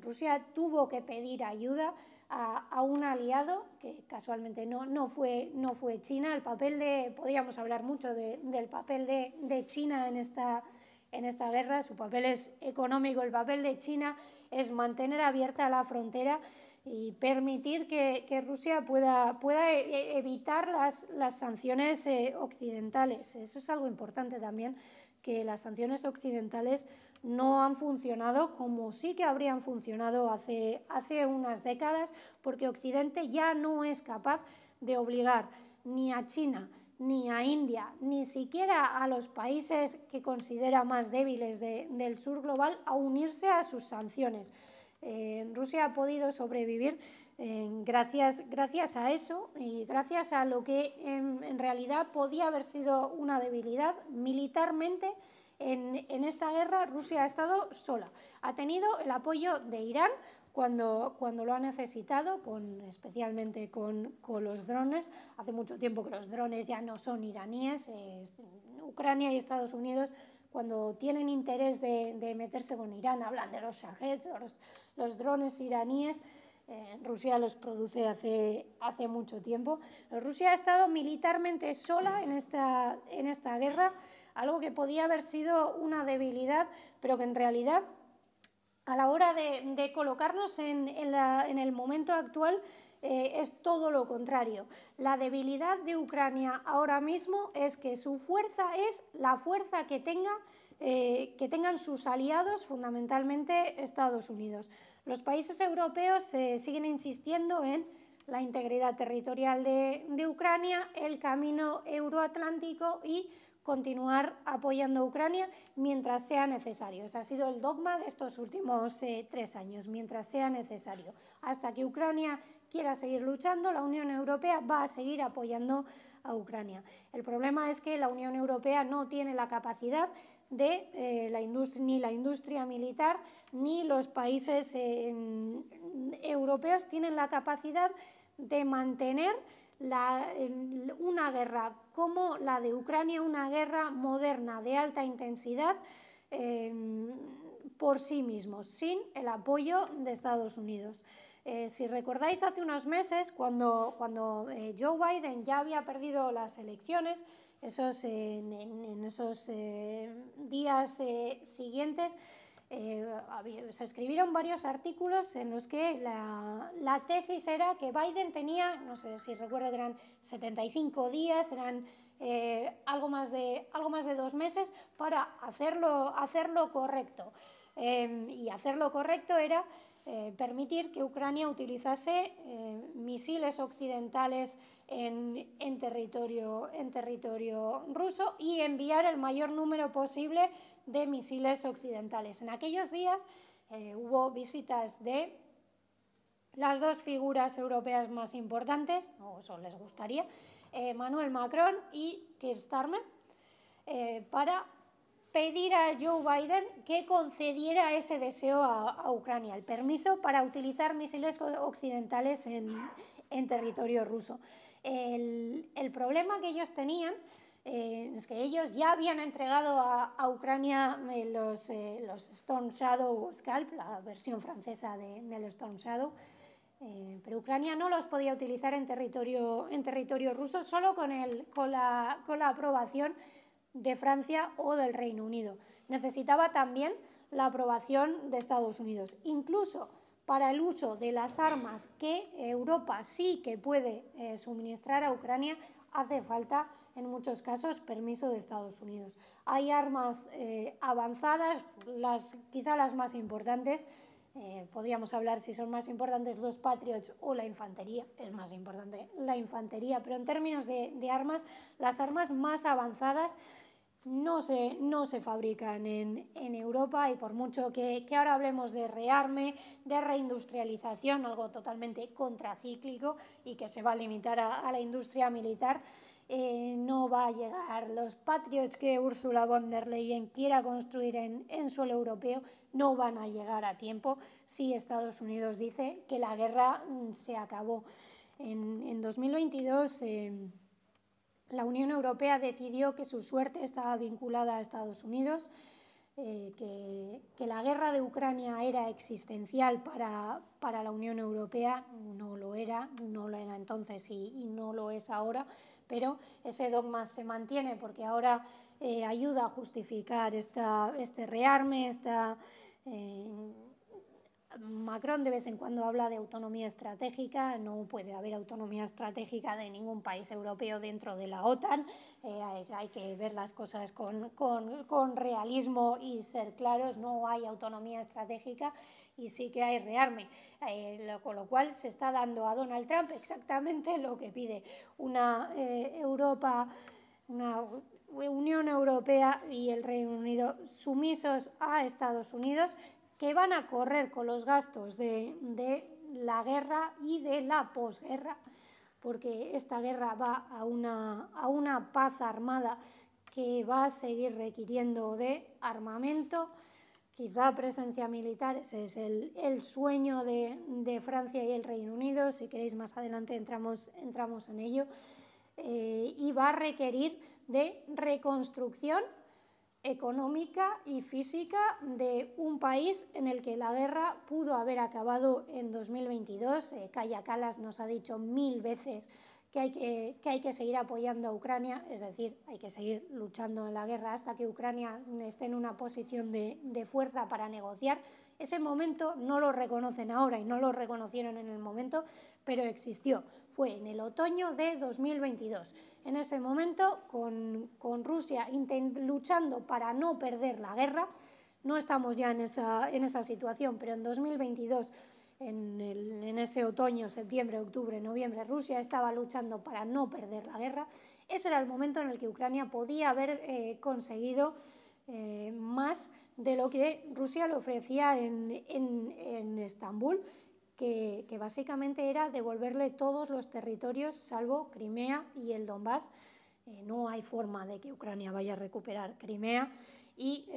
Rusia tuvo que pedir ayuda a, a, un aliado, que casualmente no, no, fue, no fue China. El papel de, podríamos hablar mucho de, del papel de, de China en esta, en esta guerra, su papel es económico, el papel de China es mantener abierta la frontera y permitir que, que Rusia pueda, pueda e, e, evitar las, las sanciones eh, occidentales. Eso es algo importante también, que las sanciones occidentales no han funcionado como sí que habrían funcionado hace, hace unas décadas, porque Occidente ya no es capaz de obligar ni a China, ni a India, ni siquiera a los países que considera más débiles de, del sur global a unirse a sus sanciones. Eh, Rusia ha podido sobrevivir gracias, gracias a eso y gracias a lo que en, en realidad podía haber sido una debilidad militarmente en, en, esta guerra Rusia ha estado sola. Ha tenido el apoyo de Irán cuando, cuando lo ha necesitado, con, especialmente con, con, los drones. Hace mucho tiempo que los drones ya no son iraníes. Eh, Ucrania y Estados Unidos, cuando tienen interés de, de, meterse con Irán, hablan de los Shaheds, los, los drones iraníes. Rusia los produce hace, hace mucho tiempo. Rusia ha estado militarmente sola en esta, en esta guerra, algo que podía haber sido una debilidad, pero que en realidad a la hora de, colocarnos en, el momento actual eh, es todo lo contrario. La debilidad de Ucrania ahora mismo es que su fuerza es la fuerza que, tenga, eh, que tengan sus aliados, fundamentalmente Estados Unidos. Los países europeos eh, siguen insistiendo en la integridad territorial de, Ucrania, el camino euroatlántico y continuar apoyando a Ucrania mientras sea necesario. Ese ha sido el dogma de estos últimos eh, tres años, mientras sea necesario. Hasta que Ucrania quiera seguir luchando, la Unión Europea va a seguir apoyando a Ucrania. El problema es que la Unión Europea no tiene la capacidad de eh, la industria, ni la industria militar ni los países eh, europeos tienen la capacidad de mantener una guerra como la de Ucrania, una guerra moderna de alta intensidad em, por sí mismos, sin el apoyo de Estados Unidos. Eh, si recordáis hace unos meses, cuando, cuando Joe Biden ya había perdido las elecciones, esos, en, esos eh, días siguientes, eh, se escribieron varios artículos en los que la, tesis era que Biden tenía, no sé si recuerdo eran 75 días, eran eh, algo, más de, algo más de dos meses para hacerlo, hacerlo correcto. Eh, y hacerlo correcto era permitir que Ucrania utilizase misiles occidentales en, en, territorio, en territorio ruso y enviar el mayor número posible de misiles occidentales. En aquellos días eh, hubo visitas de las dos figuras europeas más importantes, o eso les gustaría, eh, Manuel Macron y Keir Starmer, eh, para pedir a Joe Biden que concediera ese deseo a, Ucrania, el permiso para utilizar misiles occidentales en, territorio ruso. El, problema que ellos tenían eh, es que ellos ya habían entregado a, Ucrania eh, los, eh, Storm Shadow Scalp, la versión francesa de, del Storm Shadow, pero Ucrania no los podía utilizar en territorio, en territorio ruso solo con, el, con, la, con la aprobación de Francia o del Reino Unido. Necesitaba también la aprobación de Estados Unidos. Incluso para el uso de las armas que Europa sí que puede suministrar a Ucrania, hace falta en muchos casos permiso de Estados Unidos. Hay armas eh, avanzadas, las, quizá las más importantes, eh, podríamos hablar si son más importantes los Patriots o la infantería, es más importante la infantería, pero en términos de, armas, las armas más avanzadas no se, no se fabrican en, en, Europa y por mucho que, que, ahora hablemos de rearme, de reindustrialización, algo totalmente contracíclico y que se va a limitar a, a la industria militar, eh, no va a llegar. Los Patriots que Ursula von der Leyen quiera construir en, suelo europeo no van a llegar a tiempo si Estados Unidos dice que la guerra mm, se acabó. En, 2022 eh, la Unión Europea decidió que su suerte estaba vinculada a Estados Unidos. Eh, que, la guerra de Ucrania era existencial para, para, la Unión Europea, no lo era, no lo era entonces y no lo es ahora, pero ese dogma se mantiene porque ahora eh, ayuda a justificar este rearme, esta, eh, Macron de vez en cuando habla de autonomía estratégica, no puede haber autonomía estratégica de ningún país europeo dentro de la OTAN, eh, hay, que ver las cosas con, con, realismo y ser claros, no hay autonomía estratégica y sí que hay rearme, eh, con lo cual se está dando a Donald Trump exactamente lo que pide una eh, Europa, una Unión Europea y el Reino Unido sumisos a Estados Unidos que van a correr con los gastos de, la guerra y de la posguerra, porque esta guerra va a una, a una paz armada que va a seguir requiriendo de armamento, quizá presencia militar, ese es el, sueño de, Francia y el Reino Unido, si queréis más adelante entramos, entramos en ello, eh, y va a requerir de reconstrucción económica y física de un país en el que la guerra pudo haber acabado en 2022. Eh, Kaya Kalas nos ha dicho mil veces que hay que, hay que seguir apoyando a Ucrania, es decir, hay que seguir luchando en la guerra hasta que Ucrania esté en una posición de, fuerza para negociar. Ese momento no lo reconocen ahora y no lo reconocieron en el momento, pero existió. Fue en el otoño de 2022. En ese momento, con, Rusia luchando para no perder la guerra, no estamos ya en esa, en situación, pero en 2022 en, ese otoño, septiembre, octubre, noviembre, Rusia estaba luchando para no perder la guerra, ese era el momento en el que Ucrania podía haber eh, conseguido eh, más de lo que Rusia le ofrecía en, en, Estambul, que, básicamente era devolverle todos los territorios salvo Crimea y el Donbass. Eh, no hay forma de que Ucrania vaya a recuperar Crimea y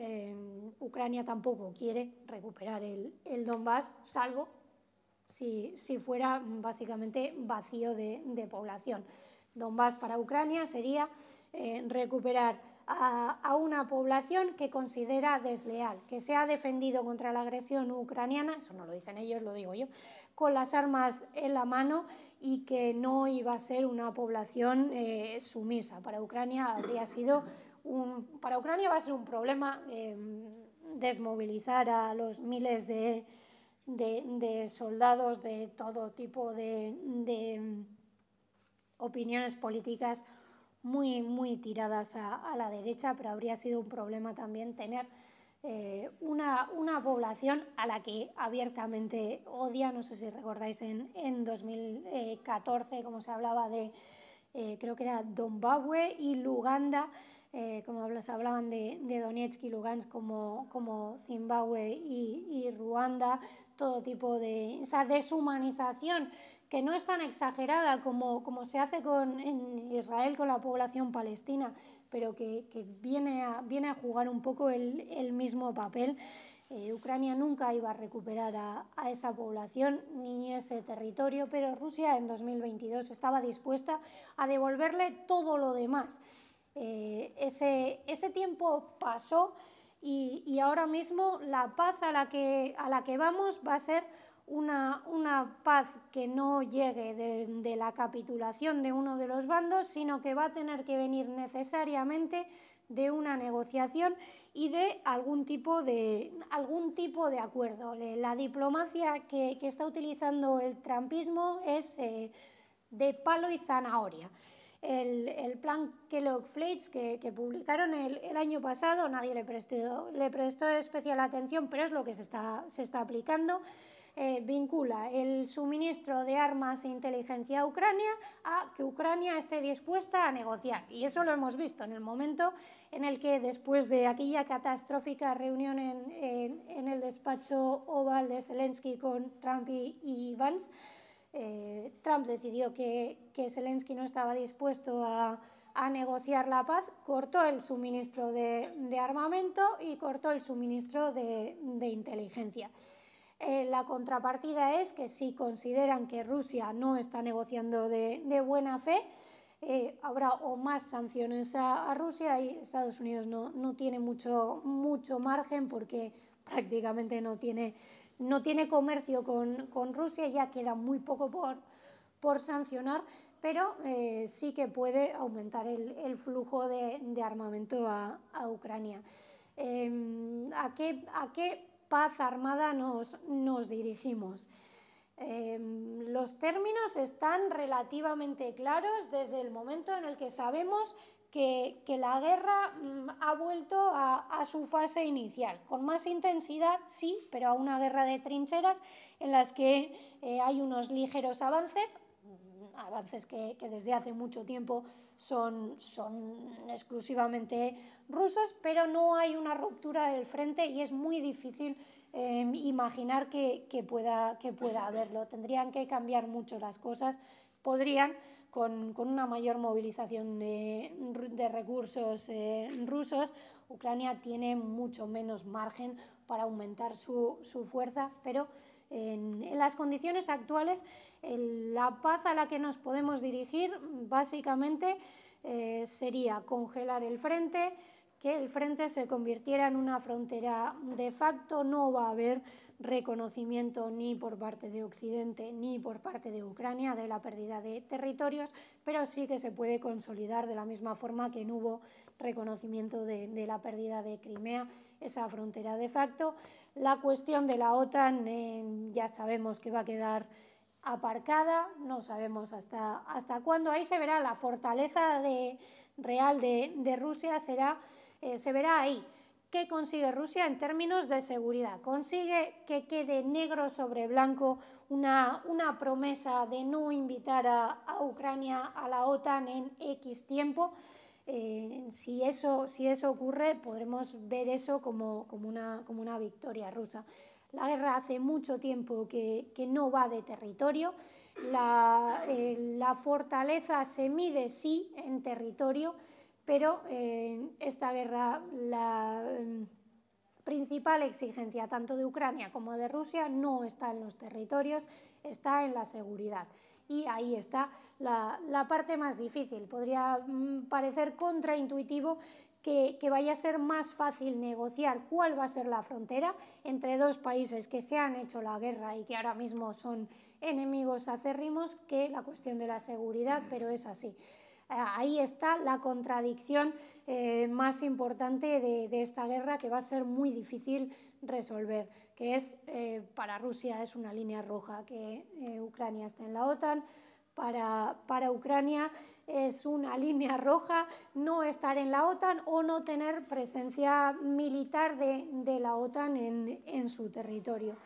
Ucrania tampoco quiere recuperar el, el Donbass, salvo si, fuera básicamente vacío de, población. Donbass para Ucrania sería eh, recuperar a, una población que considera desleal, que se ha defendido contra la agresión ucraniana, eso no lo dicen ellos, lo digo yo, con las armas en la mano y que no iba a ser una población eh, sumisa. Para Ucrania habría sido un, para Ucrania va a ser un problema eh, desmovilizar a los miles de de, soldados de todo tipo de, opiniones políticas muy, muy tiradas a, la derecha, pero habría sido un problema también tener eh, una, población a la que abiertamente odia. No sé si recordáis en, en 2014, como se hablaba de, eh, creo que era Zimbabue y Luganda, eh, como se hablaban de, Donetsk y Lugansk como, como Zimbabue y, y Ruanda, todo tipo de esa deshumanización que no es tan exagerada como, como se hace con, en Israel con la población palestina, pero que, viene, a, viene a jugar un poco el, mismo papel. Eh, Ucrania nunca iba a recuperar a, esa población ni ese territorio, pero Rusia en 2022 estaba dispuesta a devolverle todo lo demás. Eh, ese, ese tiempo pasó y, ahora mismo la paz a la, que, a la que vamos va a ser una, una paz que no llegue de, la capitulación de uno de los bandos, sino que va a tener que venir necesariamente de una negociación y de algún tipo de, algún tipo de acuerdo. La diplomacia que, que está utilizando el trampismo es eh, de palo y zanahoria el, plan Kellogg-Flates que, que, publicaron el, año pasado, nadie le prestó, le prestó especial atención, pero es lo que se está, se está aplicando. Eh, vincula el suministro de armas e inteligencia a Ucrania a que Ucrania esté dispuesta a negociar. Y eso lo hemos visto en el momento en el que después de aquella catastrófica reunión en, en, el despacho oval de Zelensky con Trump y, y Vance, eh, Trump decidió que, Zelensky no estaba dispuesto a, negociar la paz, cortó el suministro de, armamento y cortó el suministro de, inteligencia. Eh, la contrapartida es que si consideran que Rusia no está negociando de, buena fe, eh, habrá o más sanciones a, Rusia y Estados Unidos no, no tiene mucho, mucho margen porque prácticamente no tiene no tiene comercio con, con Rusia, ya queda muy poco por, por sancionar, pero eh, sí que puede aumentar el, el flujo de, de, armamento a, a Ucrania. Em, ¿a, qué, ¿a, qué, paz armada nos, nos dirigimos? Em, los términos están relativamente claros desde el momento en el que sabemos que, la guerra mm, ha vuelto a, su fase inicial, con más intensidad, sí, pero a una guerra de trincheras en las que eh, hay unos ligeros avances, avances que, desde hace mucho tiempo son, exclusivamente rusos, pero no hay una ruptura del frente y es muy difícil em, imaginar que, pueda, haberlo. Tendrían que cambiar mucho las cosas, podrían, con, una mayor movilización de, recursos eh, rusos, Ucrania tiene mucho menos margen para aumentar su, fuerza, pero en, las condiciones actuales la paz a la que nos podemos dirigir básicamente eh, sería congelar el frente, que el frente se convirtiera en una frontera de facto, no va a haber reconocimiento ni por parte de Occidente ni por parte de Ucrania de la pérdida de territorios, pero sí que se puede consolidar de la misma forma que no hubo reconocimiento de, la pérdida de Crimea, esa frontera de facto. La cuestión de la OTAN eh, ya sabemos que va a quedar aparcada, no sabemos hasta, hasta cuándo. Ahí se verá la fortaleza de, real de, Rusia, será, eh, se verá ahí. ¿Qué consigue Rusia en términos de seguridad? Consigue que quede negro sobre blanco una, una promesa de no invitar a, Ucrania a la OTAN en X tiempo. Eh, si, eso, si eso ocurre, podremos ver eso como, como, una, como una victoria rusa. La guerra hace mucho tiempo que, que no va de territorio. La, eh, la fortaleza se mide, sí, en territorio, pero en esta guerra la em, principal exigencia tanto de Ucrania como de Rusia no está en los territorios, está en la seguridad. Y ahí está la, parte más difícil. Podría mm, parecer contraintuitivo que, vaya a ser más fácil negociar cuál va a ser la frontera entre dos países que se han hecho la guerra y que ahora mismo son enemigos acérrimos que la cuestión de la seguridad, pero es así. Eh, ahí está la contradicción eh, más importante de, esta guerra que va a ser muy difícil resolver, que es eh, para Rusia es una línea roja que Ucrania esté en la OTAN, para, para, Ucrania es una línea roja no estar en la OTAN o no tener presencia militar de, de la OTAN en, en, su territorio.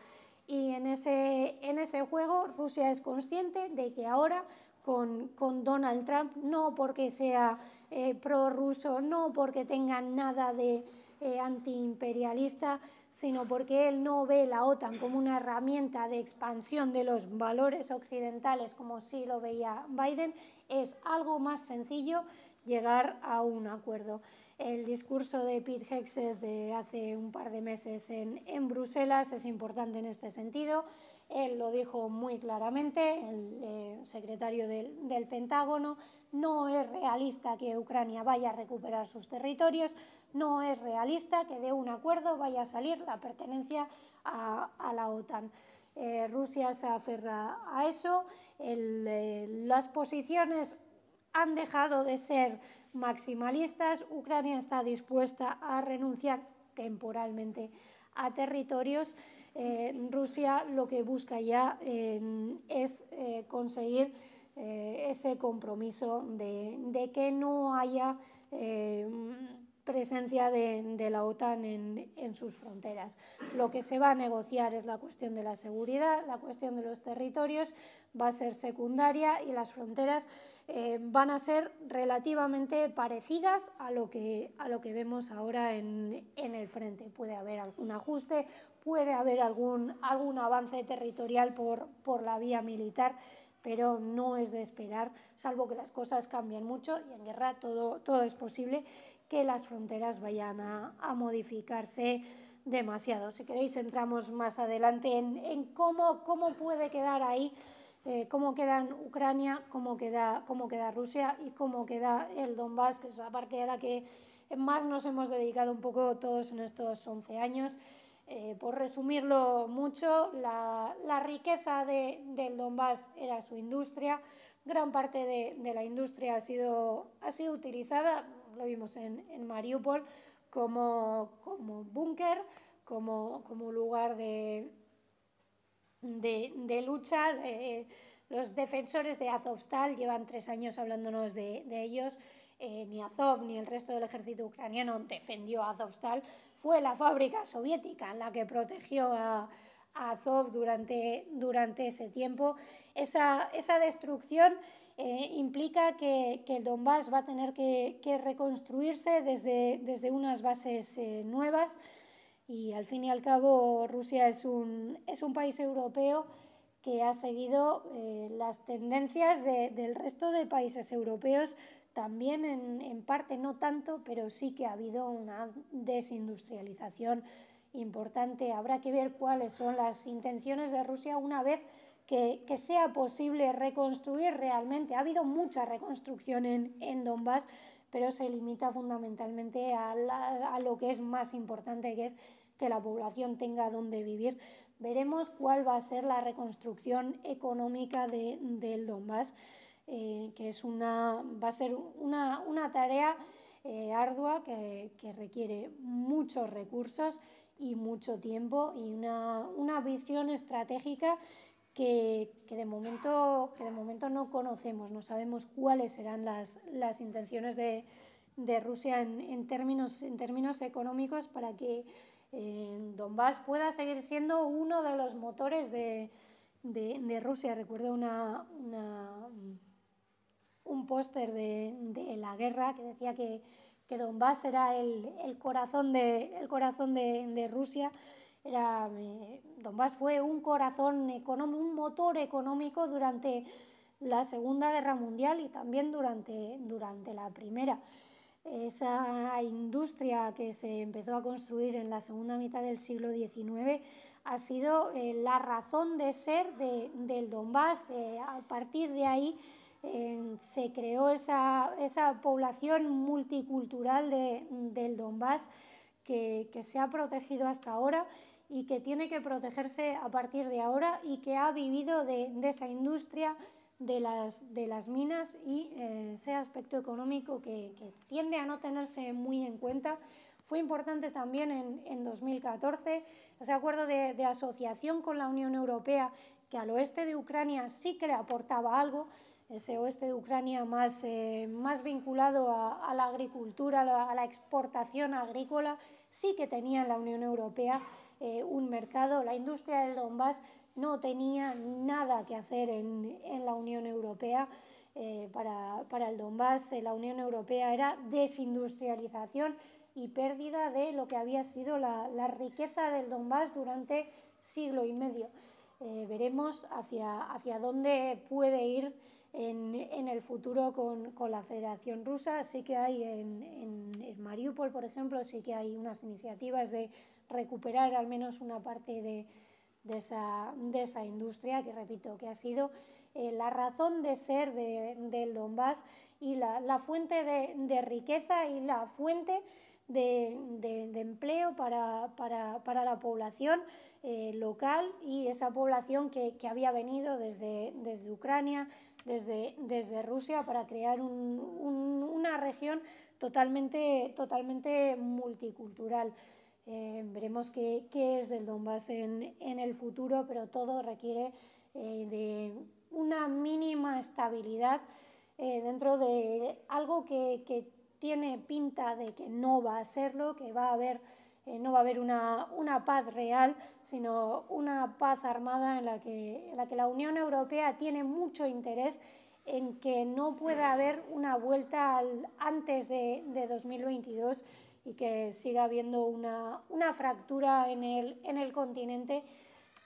Y en ese, en ese juego Rusia es consciente de que ahora con, Donald Trump, no porque sea eh, prorruso, no porque tenga nada de eh, antiimperialista, sino porque él no ve la OTAN como una herramienta de expansión de los valores occidentales como sí lo veía Biden, es algo más sencillo llegar a un acuerdo. El discurso de Pete Hegseth de hace un par de meses en, en Bruselas es importante en este sentido. Él lo dijo muy claramente, el eh, secretario del, Pentágono, no es realista que Ucrania vaya a recuperar sus territorios, no es realista que de un acuerdo vaya a salir la pertenencia a, la OTAN. Eh, Rusia se aferra a eso, eh, las posiciones han dejado de ser maximalistas, Ucrania está dispuesta a renunciar temporalmente a territorios eh, Rusia lo que busca ya es conseguir ese compromiso de, que no haya presencia de, la OTAN en, sus fronteras. Lo que se va a negociar es la cuestión de la seguridad, la cuestión de los territorios va a ser secundaria y las fronteras van a ser relativamente parecidas a lo que, a lo que vemos ahora en, en el frente. Puede haber algún ajuste, puede haber algún, algún avance territorial por, por la vía militar, pero no es de esperar, salvo que las cosas cambien mucho y en guerra todo, todo es posible, que las fronteras vayan a, a modificarse demasiado. Si queréis, entramos más adelante en, en cómo, cómo puede quedar ahí, eh, cómo queda Ucrania, cómo queda, cómo queda Rusia y cómo queda el Donbass, que es la parte a la que más nos hemos dedicado un poco todos en estos 11 años. Eh, por resumirlo mucho, la, riqueza del Donbass era su industria. Gran parte de, la industria ha sido, ha sido utilizada, lo vimos en, Mariupol, como, como búnker, como, como, lugar de, de, lucha. Eh, los defensores de Azovstal llevan tres años hablándonos de, ellos. Eh, ni Azov ni el resto del ejército ucraniano defendió a Azovstal fue la fábrica soviética la que protegió a, Azov durante, durante, ese tiempo. Esa, esa destrucción eh, implica que, el Donbass va a tener que, reconstruirse desde, desde, unas bases eh, nuevas y al fin y al cabo Rusia es un, es un país europeo que ha seguido eh, las tendencias del resto de países europeos, también en, en, parte, no tanto, pero sí que ha habido una desindustrialización importante. Habrá que ver cuáles son las intenciones de Rusia una vez que, sea posible reconstruir realmente. Ha habido mucha reconstrucción en, en Donbass, pero se limita fundamentalmente a lo que es más importante, que es que la población tenga donde vivir. Veremos cuál va a ser la reconstrucción económica de, del Donbass, eh, que es una, va a ser una, una tarea eh, ardua que, que, requiere muchos recursos y mucho tiempo y una, una visión estratégica que, que, de momento, que de momento no conocemos, no sabemos cuáles serán las, las intenciones de, de Rusia en, en, términos, en términos económicos para que eh, Donbass pueda seguir siendo uno de los motores de, de, de Rusia. Recuerdo una, una, un póster de, de, la guerra que decía que, que Donbass era el, el corazón, de, el corazón de, Rusia. Era, Donbass fue un corazón económico, un motor económico durante la Segunda Guerra Mundial y también durante, durante la Primera esa industria que se empezó a construir en la segunda mitad del siglo XIX ha sido eh, la razón de ser de, del Donbass. A partir de ahí se creó esa, esa, población multicultural de, del Donbass que, que se ha protegido hasta ahora y que tiene que protegerse a partir de ahora y que ha vivido de, de esa industria de las, de las minas y eh, ese aspecto económico que, que, tiende a no tenerse muy en cuenta. Fue importante también en, en 2014 ese acuerdo de, de, asociación con la Unión Europea que al oeste de Ucrania sí que le aportaba algo, ese oeste de Ucrania más, eh, más vinculado a, a, la agricultura, a la, a la, exportación agrícola, sí que tenía en la Unión Europea eh, un mercado. La industria del Donbass no tenía nada que hacer en, en la Unión Europea. Eh, para, para, el Donbass, eh, la Unión Europea era desindustrialización y pérdida de lo que había sido la, la riqueza del Donbass durante siglo y medio. Veremos hacia, hacia dónde puede ir en, en el futuro con, con, la Federación Rusa. Sí que hay en, en, en, Mariupol, por ejemplo, sí que hay unas iniciativas de recuperar al menos una parte de, de esa, de esa industria, que repito, que ha sido eh, la razón de ser de, del Donbass y la, la fuente de, de, riqueza y la fuente de, de empleo para, para, para, la población eh, local y esa población que, que había venido desde, desde Ucrania, desde, desde, Rusia, para crear un, un, una región totalmente, totalmente multicultural. Eh, veremos qué, qué, es del Donbass en, en, el futuro, pero todo requiere eh, de una mínima estabilidad eh, dentro de algo que, que, tiene pinta de que no va a serlo, que va a haber, eh, no va a haber una, una, paz real, sino una paz armada en la, que, en la que la Unión Europea tiene mucho interés en que no pueda haber una vuelta antes de, de 2022 y que siga habiendo una, una fractura en el, en el continente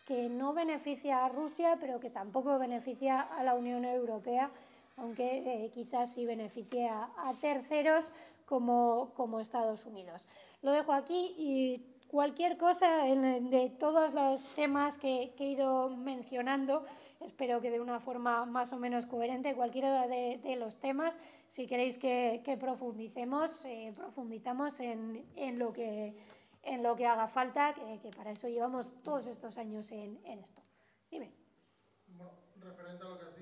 que no beneficia a Rusia, pero que tampoco beneficia a la Unión Europea, aunque eh, quizás sí beneficie a, a terceros como, como, Estados Unidos. Lo dejo aquí y cualquier cosa de todos los temas que, he ido mencionando, espero que de una forma más o menos coherente, cualquiera de, los temas, si queréis que, profundicemos, eh, profundizamos en, en, lo que, en lo que haga falta, que, para eso llevamos todos estos años en, en esto. Dime. Bueno, referente a lo que has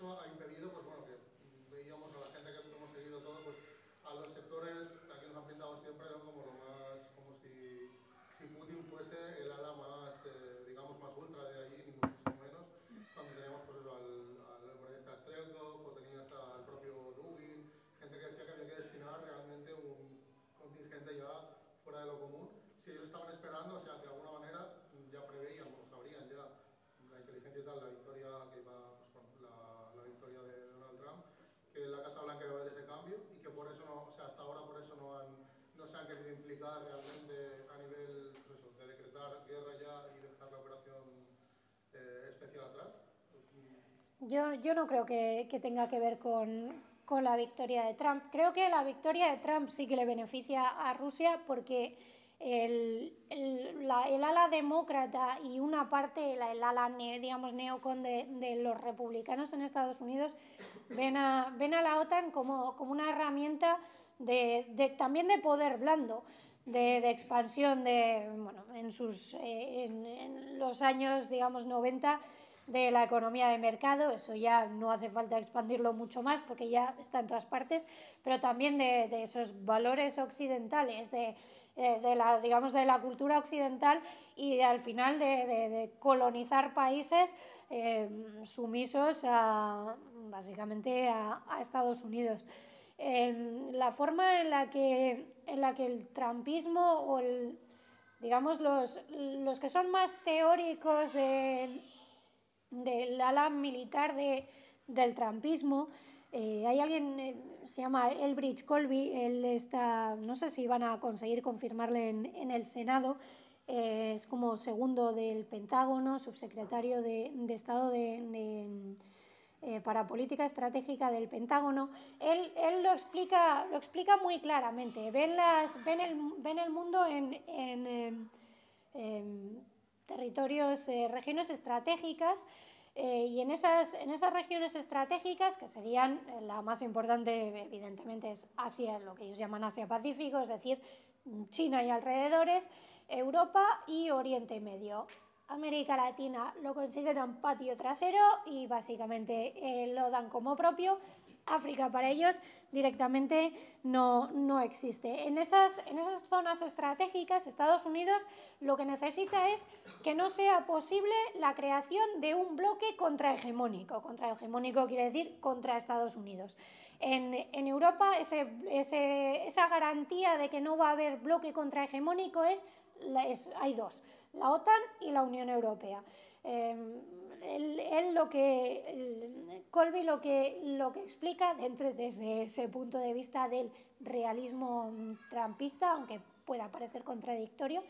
eso ha impedido, implicar realmente a nivel, pues eso, de decretar guerra ya y dejar la operación eh, especial atrás. Yo, yo no creo que, que tenga que ver con, con la victoria de Trump. Creo que la victoria de Trump sí que le beneficia a Rusia porque el, el, la, el ala demócrata y una parte, la, el ala ne, digamos, neocon de, de, los republicanos en Estados Unidos ven a, ven a la OTAN como, como una herramienta también de poder blando. De, expansión de, bueno, en, sus, eh, los años, digamos, 90 de la economía de mercado, eso ya no hace falta expandirlo mucho más porque ya está en todas partes, pero también de, esos valores occidentales, de, de, la, digamos, de la cultura occidental y al final de, colonizar países eh, sumisos a, básicamente a Estados Unidos. Eh, la forma en la, que, en la que el trampismo o digamos los, los que son más teóricos de del ala militar de, del trampismo. Eh, hay alguien, eh, se llama Elbridge Colby, él está, no sé si van a conseguir confirmarle en, en el Senado, eh, es como segundo del Pentágono, subsecretario de, de Estado de eh, para política estratégica del Pentágono, él, lo, explica, lo explica muy claramente. Ven, ven, el, mundo en, en eh, territorios, eh, regiones estratégicas, eh, y en esas, en esas regiones estratégicas, que serían la más importante, evidentemente, es Asia, lo que ellos llaman Asia-Pacífico, es decir, China y alrededores, Europa y Oriente Medio. América Latina lo consideran patio trasero y básicamente eh, lo dan como propio. África para ellos directamente no, no existe. En esas, en esas zonas estratégicas, Estados Unidos lo que necesita es que no sea posible la creación de un bloque contrahegemónico. Contrahegemónico quiere decir contra Estados Unidos. En, en Europa esa garantía de que no va a haber bloque contrahegemónico es, es hay dos, la OTAN y la Unión Europea. Eh, lo que Colby lo que lo que explica dentro, desde ese punto de vista del realismo trampista, aunque pueda parecer contradictorio,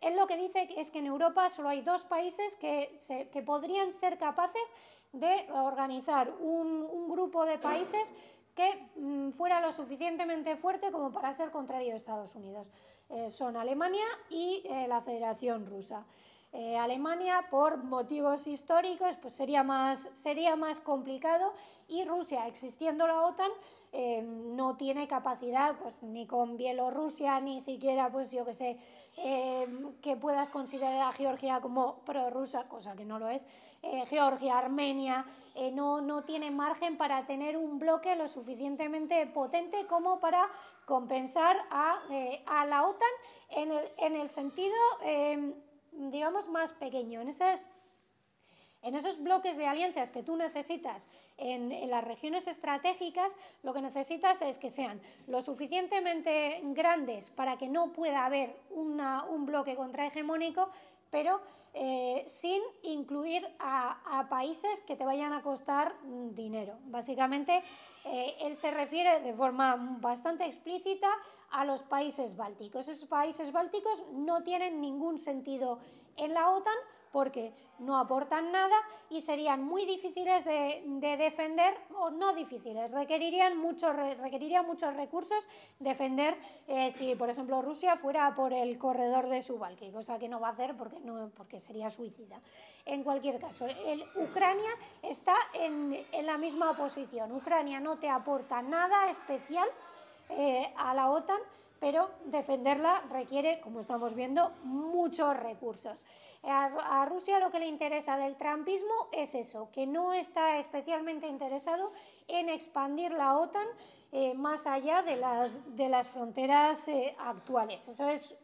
él lo que dice es que en Europa solo hay dos países que, que podrían ser capaces de organizar un, grupo de países que mmm, fuera lo suficientemente fuerte como para ser contrario a Estados Unidos. Eh, son Alemania y eh, la Federación Rusa. Eh, Alemania, por motivos históricos, pues sería más, sería más complicado y Rusia, existiendo la OTAN, no tiene capacidad, pues ni con Bielorrusia, ni siquiera, pues yo que sé, que puedas considerar a Georgia como prorrusa, cosa que no lo es, Georgia, Armenia, no, no tiene margen para tener un bloque lo suficientemente potente como para compensar a, eh, a la OTAN en el, en el sentido eh, digamos, más pequeño, en en esos bloques de alianzas que tú necesitas en, en, las regiones estratégicas, lo que necesitas es que sean lo suficientemente grandes para que no pueda haber una, un bloque contrahegemónico, pero eh, sin incluir a, países que te vayan a costar dinero. Básicamente, eh, él se refiere de forma bastante explícita a los países bálticos. Esos países bálticos no tienen ningún sentido en la OTAN porque no aportan nada y serían muy difíciles de, de defender, o no difíciles, requerirían muchos recursos defender eh, si, por ejemplo, Rusia fuera por el corredor de Subalki, cosa que no va a hacer porque, no, porque sería suicida. En cualquier caso, el, Ucrania está en, en la misma posición. Ucrania no te aporta nada especial eh, a la OTAN, pero defenderla requiere, como estamos viendo, muchos recursos. A, Rusia lo que le interesa del trumpismo es eso, que no está especialmente interesado en expandir la OTAN eh, más allá de las, de las fronteras eh, actuales. Eso es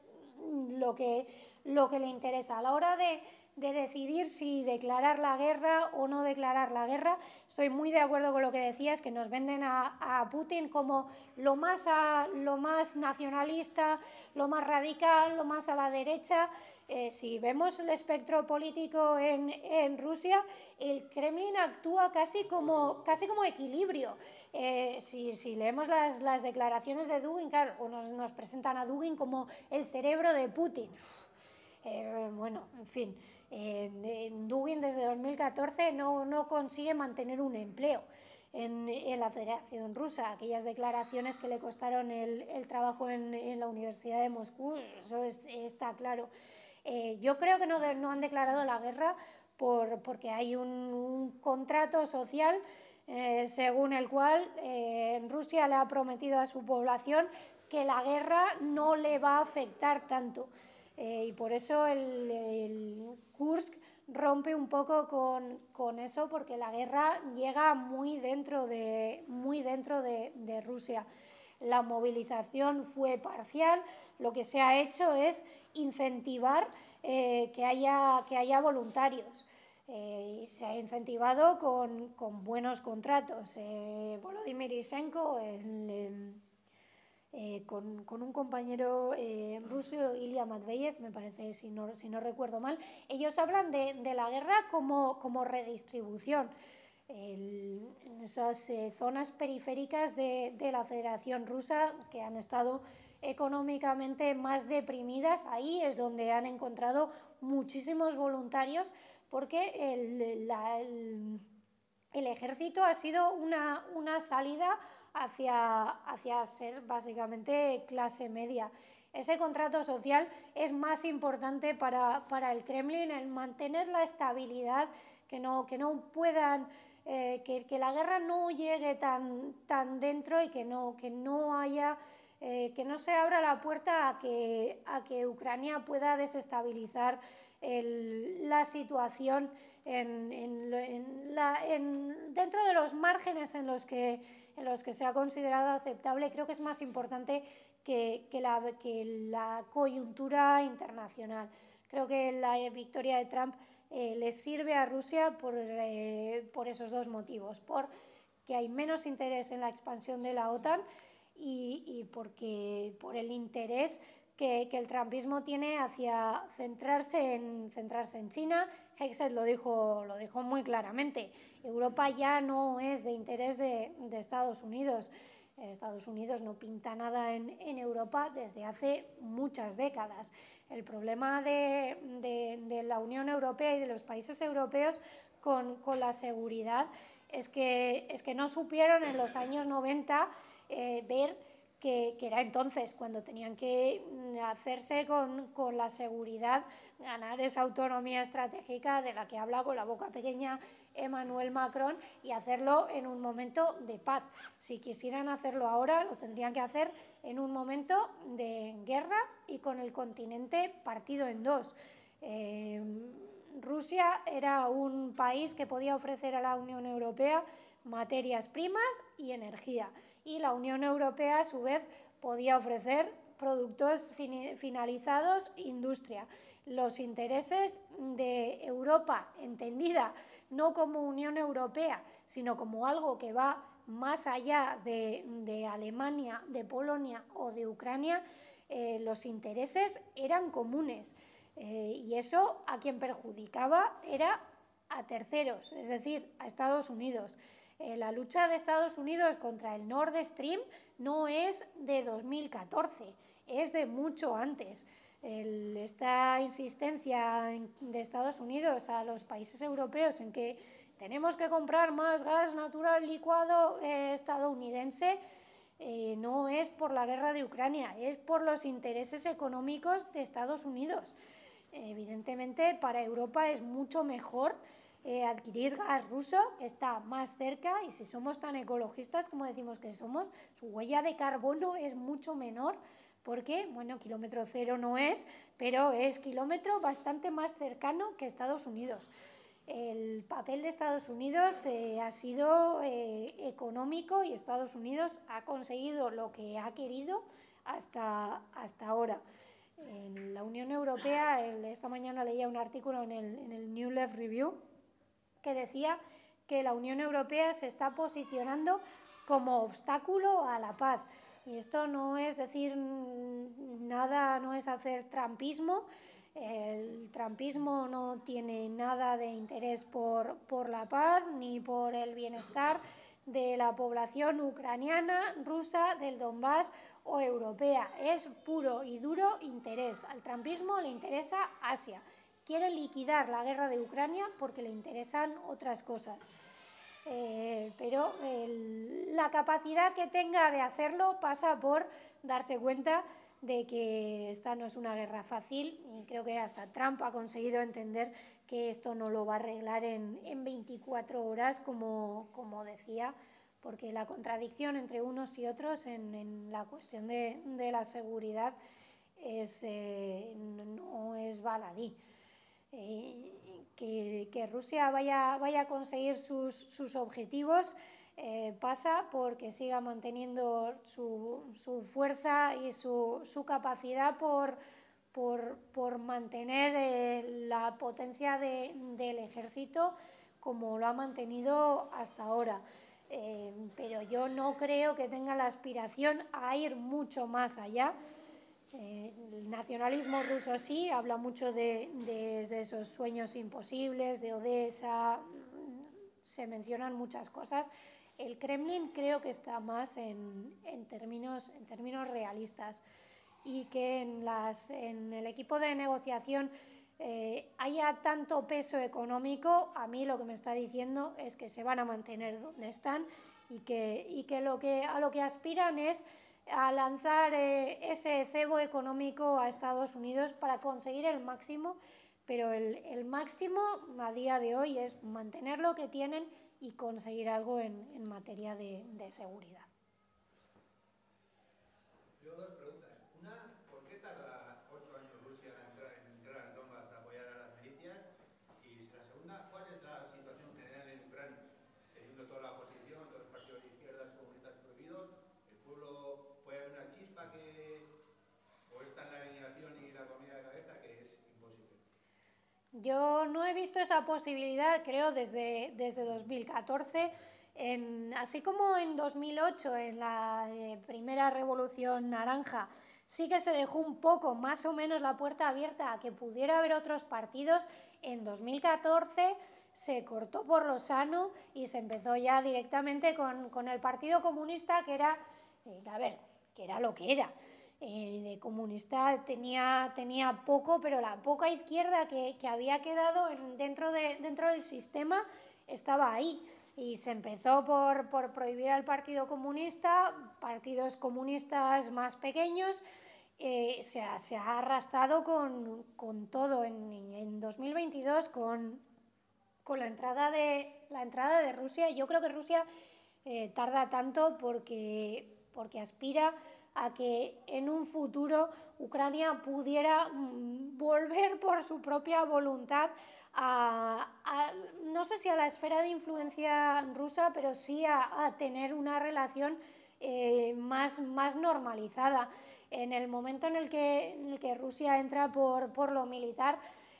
lo que, lo que le interesa. A la hora de de decidir si declarar la guerra o no declarar la guerra. Estoy muy de acuerdo con lo que decías, que nos venden a, Putin como lo más, lo más nacionalista, lo más radical, lo más a la derecha. Eh, si vemos el espectro político en, Rusia, el Kremlin actúa casi como, casi como equilibrio. Eh, si, leemos las, declaraciones de Dugin, claro, nos, nos presentan a Dugin como el cerebro de Putin. Eh, bueno, en fin, en, Dugin desde 2014 no, no, consigue mantener un empleo en, la Federación Rusa. Aquellas declaraciones que le costaron el, trabajo en, la Universidad de Moscú, eso está claro. Eh, yo creo que no, no, han declarado la guerra por, porque hay un, contrato social eh, según el cual Rusia le ha prometido a su población que la guerra no le va a afectar tanto. Eh, y por eso el, Kursk rompe un poco con, eso, porque la guerra llega muy dentro de, muy dentro de, Rusia. La movilización fue parcial, lo que se ha hecho es incentivar eh, que, haya, que haya voluntarios. Eh, y se ha incentivado con, buenos contratos. Volodymyr Isenko, el eh, con, un compañero eh, ruso, Ilya Matveyev, me parece, si no, si no recuerdo mal, ellos hablan de, la guerra como, como redistribución. en esas eh, zonas periféricas de, la Federación Rusa que han estado económicamente más deprimidas, ahí es donde han encontrado muchísimos voluntarios porque el, el ejército ha sido una, una salida hacia, hacia ser básicamente clase media. Ese contrato social es más importante para, para el Kremlin, el mantener la estabilidad, que no, que no puedan, eh, que, que, la guerra no llegue tan, tan dentro y que no, que no haya, eh, que no se abra la puerta a que, a que Ucrania pueda desestabilizar la situación dentro de los márgenes en los que en los se ha considerado aceptable, creo que es más importante que, la, coyuntura internacional. Creo que la victoria de Trump eh, le sirve a Rusia por, eh, por esos dos motivos, por que hay menos interés en la expansión de la OTAN y, y porque por el interés que, el trumpismo tiene hacia centrarse en, centrarse en China. Hexet lo dijo, lo dijo muy claramente. Europa ya no es de interés de, Estados Unidos. Estados Unidos no pinta nada en, Europa desde hace muchas décadas. El problema de, la Unión Europea y de los países europeos con, la seguridad es que, es que no supieron en los años 90 eh, ver que, era entonces cuando tenían que mm, hacerse con, con, la seguridad, ganar esa autonomía estratégica de la que habla con la boca pequeña Emmanuel Macron y hacerlo en un momento de paz. Si quisieran hacerlo ahora, lo tendrían que hacer en un momento de guerra y con el continente partido en dos. Eh, Rusia era un país que podía ofrecer a la Unión Europea materias primas y energía. Y la Unión Europea, a su vez, podía ofrecer productos finalizados, industria. Los intereses de Europa, entendida no como Unión Europea, sino como algo que va más allá de, Alemania, de Polonia o de Ucrania, eh, los intereses eran comunes. Eh, y eso a quien perjudicaba era a terceros, es decir, a Estados Unidos. Eh, la lucha de Estados Unidos contra el Nord Stream no es de 2014, es de mucho antes. esta insistencia de Estados Unidos a los países europeos en que tenemos que comprar más gas natural licuado eh, estadounidense eh, no es por la guerra de Ucrania, es por los intereses económicos de Estados Unidos. Evidentemente, para Europa es mucho mejor eh, adquirir gas ruso, que está más cerca, y si somos tan ecologistas como decimos que somos, su huella de carbono es mucho menor porque, bueno, kilómetro cero no es, pero es kilómetro bastante más cercano que Estados Unidos. El papel de Estados Unidos eh, ha sido eh, económico y Estados Unidos ha conseguido lo que ha querido hasta, hasta ahora. En la Unión Europea, esta mañana leía un artículo en el, en el New Left Review que decía que la Unión Europea se está posicionando como obstáculo a la paz. Y esto no es decir nada, no es hacer trampismo. El trampismo no tiene nada de interés por, por la paz ni por el bienestar de la población ucraniana, rusa, del Donbass o europea. Es puro y duro interés. Al trampismo le interesa Asia. Quiere liquidar la guerra de Ucrania porque le interesan otras cosas. Eh, pero la capacidad que tenga de hacerlo pasa por darse cuenta de que esta no es una guerra fácil y creo que hasta Trump ha conseguido entender que esto no lo va a arreglar en, 24 horas, como, como, decía, porque la contradicción entre unos y otros en, la cuestión de, la seguridad es, eh, no es baladí. Que, Rusia vaya, vaya, a conseguir sus, sus objetivos eh, pasa porque siga manteniendo su, su fuerza y su, su capacidad por, por, por mantener eh, la potencia de, del ejército como lo ha mantenido hasta ahora. Eh, pero yo no creo que tenga la aspiración a ir mucho más allá el nacionalismo ruso sí, habla mucho de, esos sueños imposibles, de Odessa, se mencionan muchas cosas. El Kremlin creo que está más en, términos, en términos realistas y que en, las, en el equipo de negociación eh, haya tanto peso económico, a mí lo que me está diciendo es que se van a mantener donde están y que, y que, lo que a lo que aspiran es a lanzar eh, ese cebo económico a Estados Unidos para conseguir el máximo, pero el, el, máximo a día de hoy es mantener lo que tienen y conseguir algo en, en materia de, de seguridad. No he visto esa posibilidad, creo, desde, desde 2014. así como en 2008, en la eh, primera revolución naranja, sí que se dejó un poco, más o menos, la puerta abierta a que pudiera haber otros partidos, en 2014 se cortó por lo sano y se empezó ya directamente con, el Partido Comunista, que era, eh, a ver, que era lo que era. Eh, de comunista tenía, tenía poco, pero la poca izquierda que, que había quedado dentro, de, dentro del sistema estaba ahí. Y se empezó por, por prohibir al Partido Comunista, partidos comunistas más pequeños, eh, se, ha, se, ha, arrastrado con, con todo en, en, 2022 con, con la, entrada de, la entrada de Rusia. Yo creo que Rusia eh, tarda tanto porque, porque aspira a que en un futuro Ucrania pudiera mm, volver por su propia voluntad a, no sé si a la esfera de influencia rusa, pero sí a, tener una relación eh, más, más normalizada. En el momento en el que, Rusia entra por, por lo militar,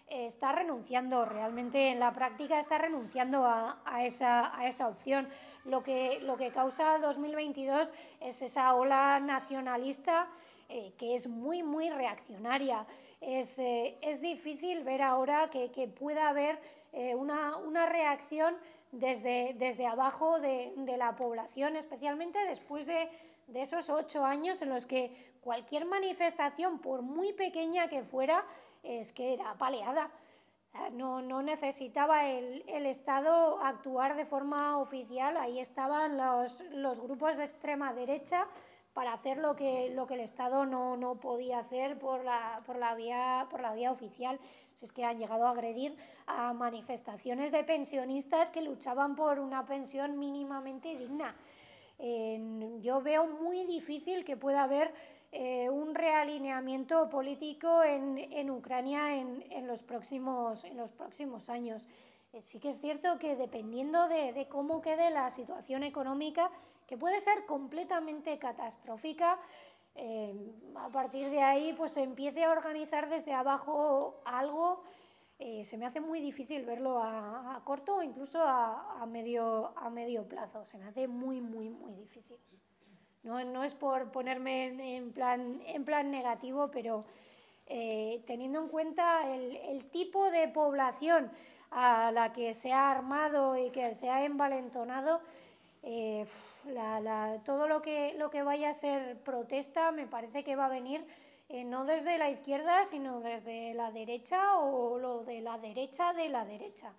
está renunciando, realmente en la práctica está renunciando a, esa, a esa, opción. Lo que, lo que causa 2022 es esa ola nacionalista eh, que es muy, muy reaccionaria. Es, eh, es difícil ver ahora que, que pueda haber eh, una, una, reacción desde, desde abajo de, de, la población, especialmente después de, de esos ocho años en los que cualquier manifestación, por muy pequeña que fuera, es que era paleada. No, no necesitaba el, el, Estado actuar de forma oficial, ahí estaban los, los, grupos de extrema derecha para hacer lo que, lo que el Estado no, no podía hacer por la, por, la vía, por la vía oficial. Si es que han llegado a agredir a manifestaciones de pensionistas que luchaban por una pensión mínimamente digna. yo veo muy difícil que pueda haber eh, un realineamiento político en, en Ucrania en, en, los próximos, en los próximos años. Eh, sí que es cierto que dependiendo de, de, cómo quede la situación económica, que puede ser completamente catastrófica, eh, a partir de ahí pues se empiece a organizar desde abajo algo, se me hace muy difícil verlo a, corto o incluso a, medio, a medio plazo, se me hace muy, muy, muy difícil. No, no es por ponerme en, plan, en plan negativo, pero eh, teniendo en cuenta el, el, tipo de población a la que se ha armado y que se ha envalentonado, eh, la, la, todo lo que, lo que vaya a ser protesta me parece que va a venir eh, no desde la izquierda, sino desde la derecha o lo de la derecha de la derecha.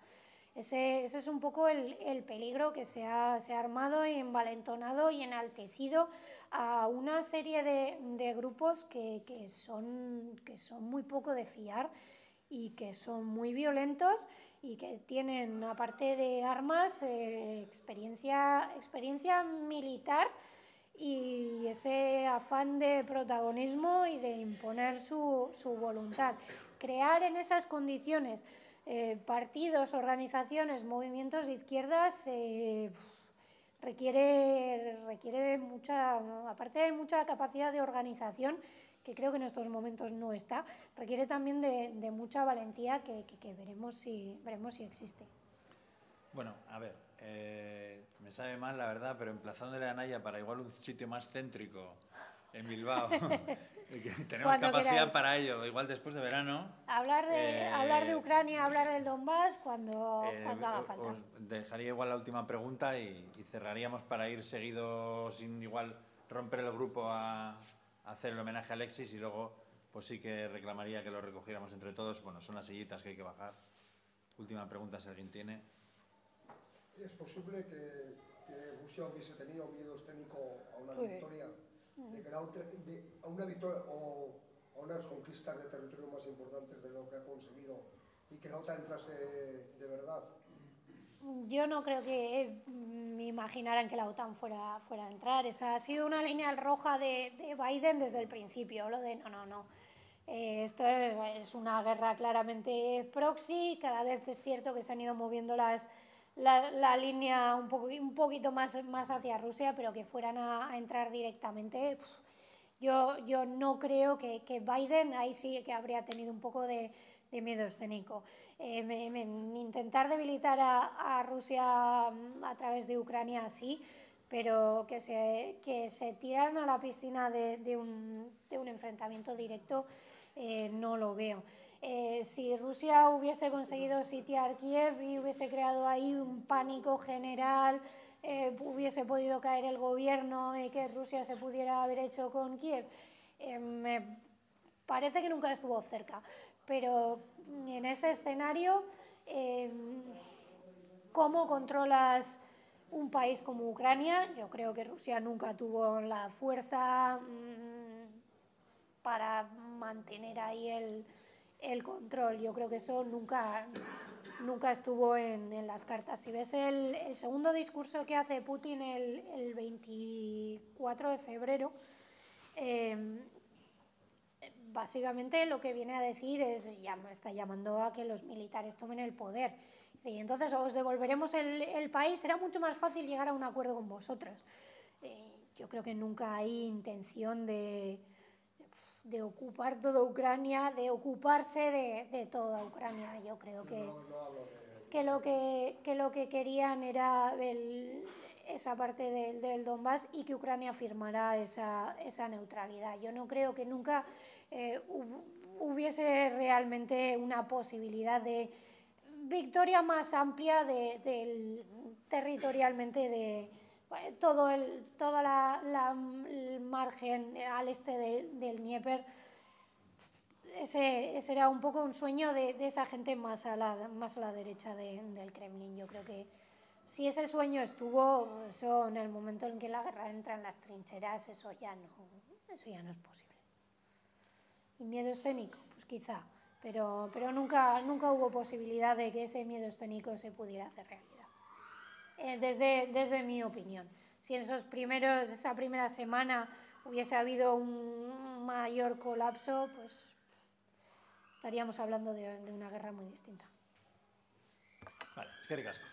Ese, ese, es un poco el, el peligro que se ha, se ha, armado y envalentonado y enaltecido a una serie de, de grupos que, que, son, que son muy poco de fiar y que son muy violentos y que tienen, aparte de armas, eh, experiencia, experiencia militar y ese afán de protagonismo y de imponer su, su voluntad. Crear en esas condiciones eh, partidos, organizaciones, movimientos de izquierdas eh, requiere, requiere de mucha, aparte de mucha capacidad de organización, que creo que en estos momentos no está, requiere también de, de mucha valentía que, que, que, veremos, si, veremos si existe. Bueno, a ver, eh, me sabe mal la verdad, pero emplazándole a Naya para igual un sitio más céntrico en Bilbao. Tenemos Cuando capacidad queráis. para ello, igual después de verano. Hablar de, eh, hablar de Ucrania, hablar del Donbass cuando, eh, cuando haga falta. Os dejaría igual la última pregunta y, y, cerraríamos para ir seguido sin igual romper el grupo a, a, hacer el homenaje a Alexis y luego pues sí que reclamaría que lo recogiéramos entre todos. Bueno, son las sillitas que hay que bajar. Última pregunta si alguien tiene. ¿Es posible que, que Rusia hubiese tenido miedo escénico a una sí. victoria? De, que de, a una victoria o a unas conquistas de territorio más importantes de lo que ha conseguido y que la OTAN entrase de verdad? Yo no creo que me imaginaran que la OTAN fuera, fuera a entrar. Esa ha sido una línea roja de, de Biden desde el principio, lo de no, no, no. Eh, esto es, es, una guerra claramente proxy, cada vez es cierto que se han ido moviendo las, la, la línea un, poco, un poquito más, más hacia Rusia, pero que fueran a, a entrar directamente. Yo, yo no creo que, que, Biden ahí sí que habría tenido un poco de, de miedo escénico. Eh, me, me, intentar debilitar a, a, Rusia mm, a través de Ucrania sí, pero que se, que se tiraran a la piscina de, de, un, de un enfrentamiento directo eh, no lo veo. Eh, si Rusia hubiese conseguido sitiar Kiev y hubiese creado ahí un pánico general, eh, hubiese podido caer el gobierno y que Rusia se pudiera haber hecho con Kiev, eh, me parece que nunca estuvo cerca. Pero en ese escenario, eh, ¿cómo controlas un país como Ucrania? Yo creo que Rusia nunca tuvo la fuerza mmm, para mantener ahí el el control. Yo creo que eso nunca, nunca estuvo en, en las cartas. Si ves el, el, segundo discurso que hace Putin el, el 24 de febrero, eh, básicamente lo que viene a decir es, ya está llamando a que los militares tomen el poder. Y entonces os devolveremos el, el país, será mucho más fácil llegar a un acuerdo con vosotros. Eh, yo creo que nunca hay intención de, de ocupar toda Ucrania, de ocuparse de, de toda Ucrania. Yo creo que, no, no de... que, lo, que, que lo que querían era el, esa parte del, del Donbass y que Ucrania firmara esa, esa neutralidad. Yo no creo que nunca eh, hubiese realmente una posibilidad de victoria más amplia de, territorialmente de todo el toda la, la, el margen al este de, del Dnieper ese, ese, era un poco un sueño de, de esa gente más a la, más a la derecha de, del Kremlin. Yo creo que si ese sueño estuvo, eso en el momento en que la guerra entra en las trincheras, eso ya no, eso ya no es posible. ¿Y miedo escénico? Pues quizá, pero, pero nunca, nunca hubo posibilidad de que ese miedo escénico se pudiera hacer realidad eh, desde, desde mi opinión. Si en esos primeros, esa primera semana hubiese habido un mayor colapso, pues estaríamos hablando de, una guerra muy distinta. Vale, es que ricasco.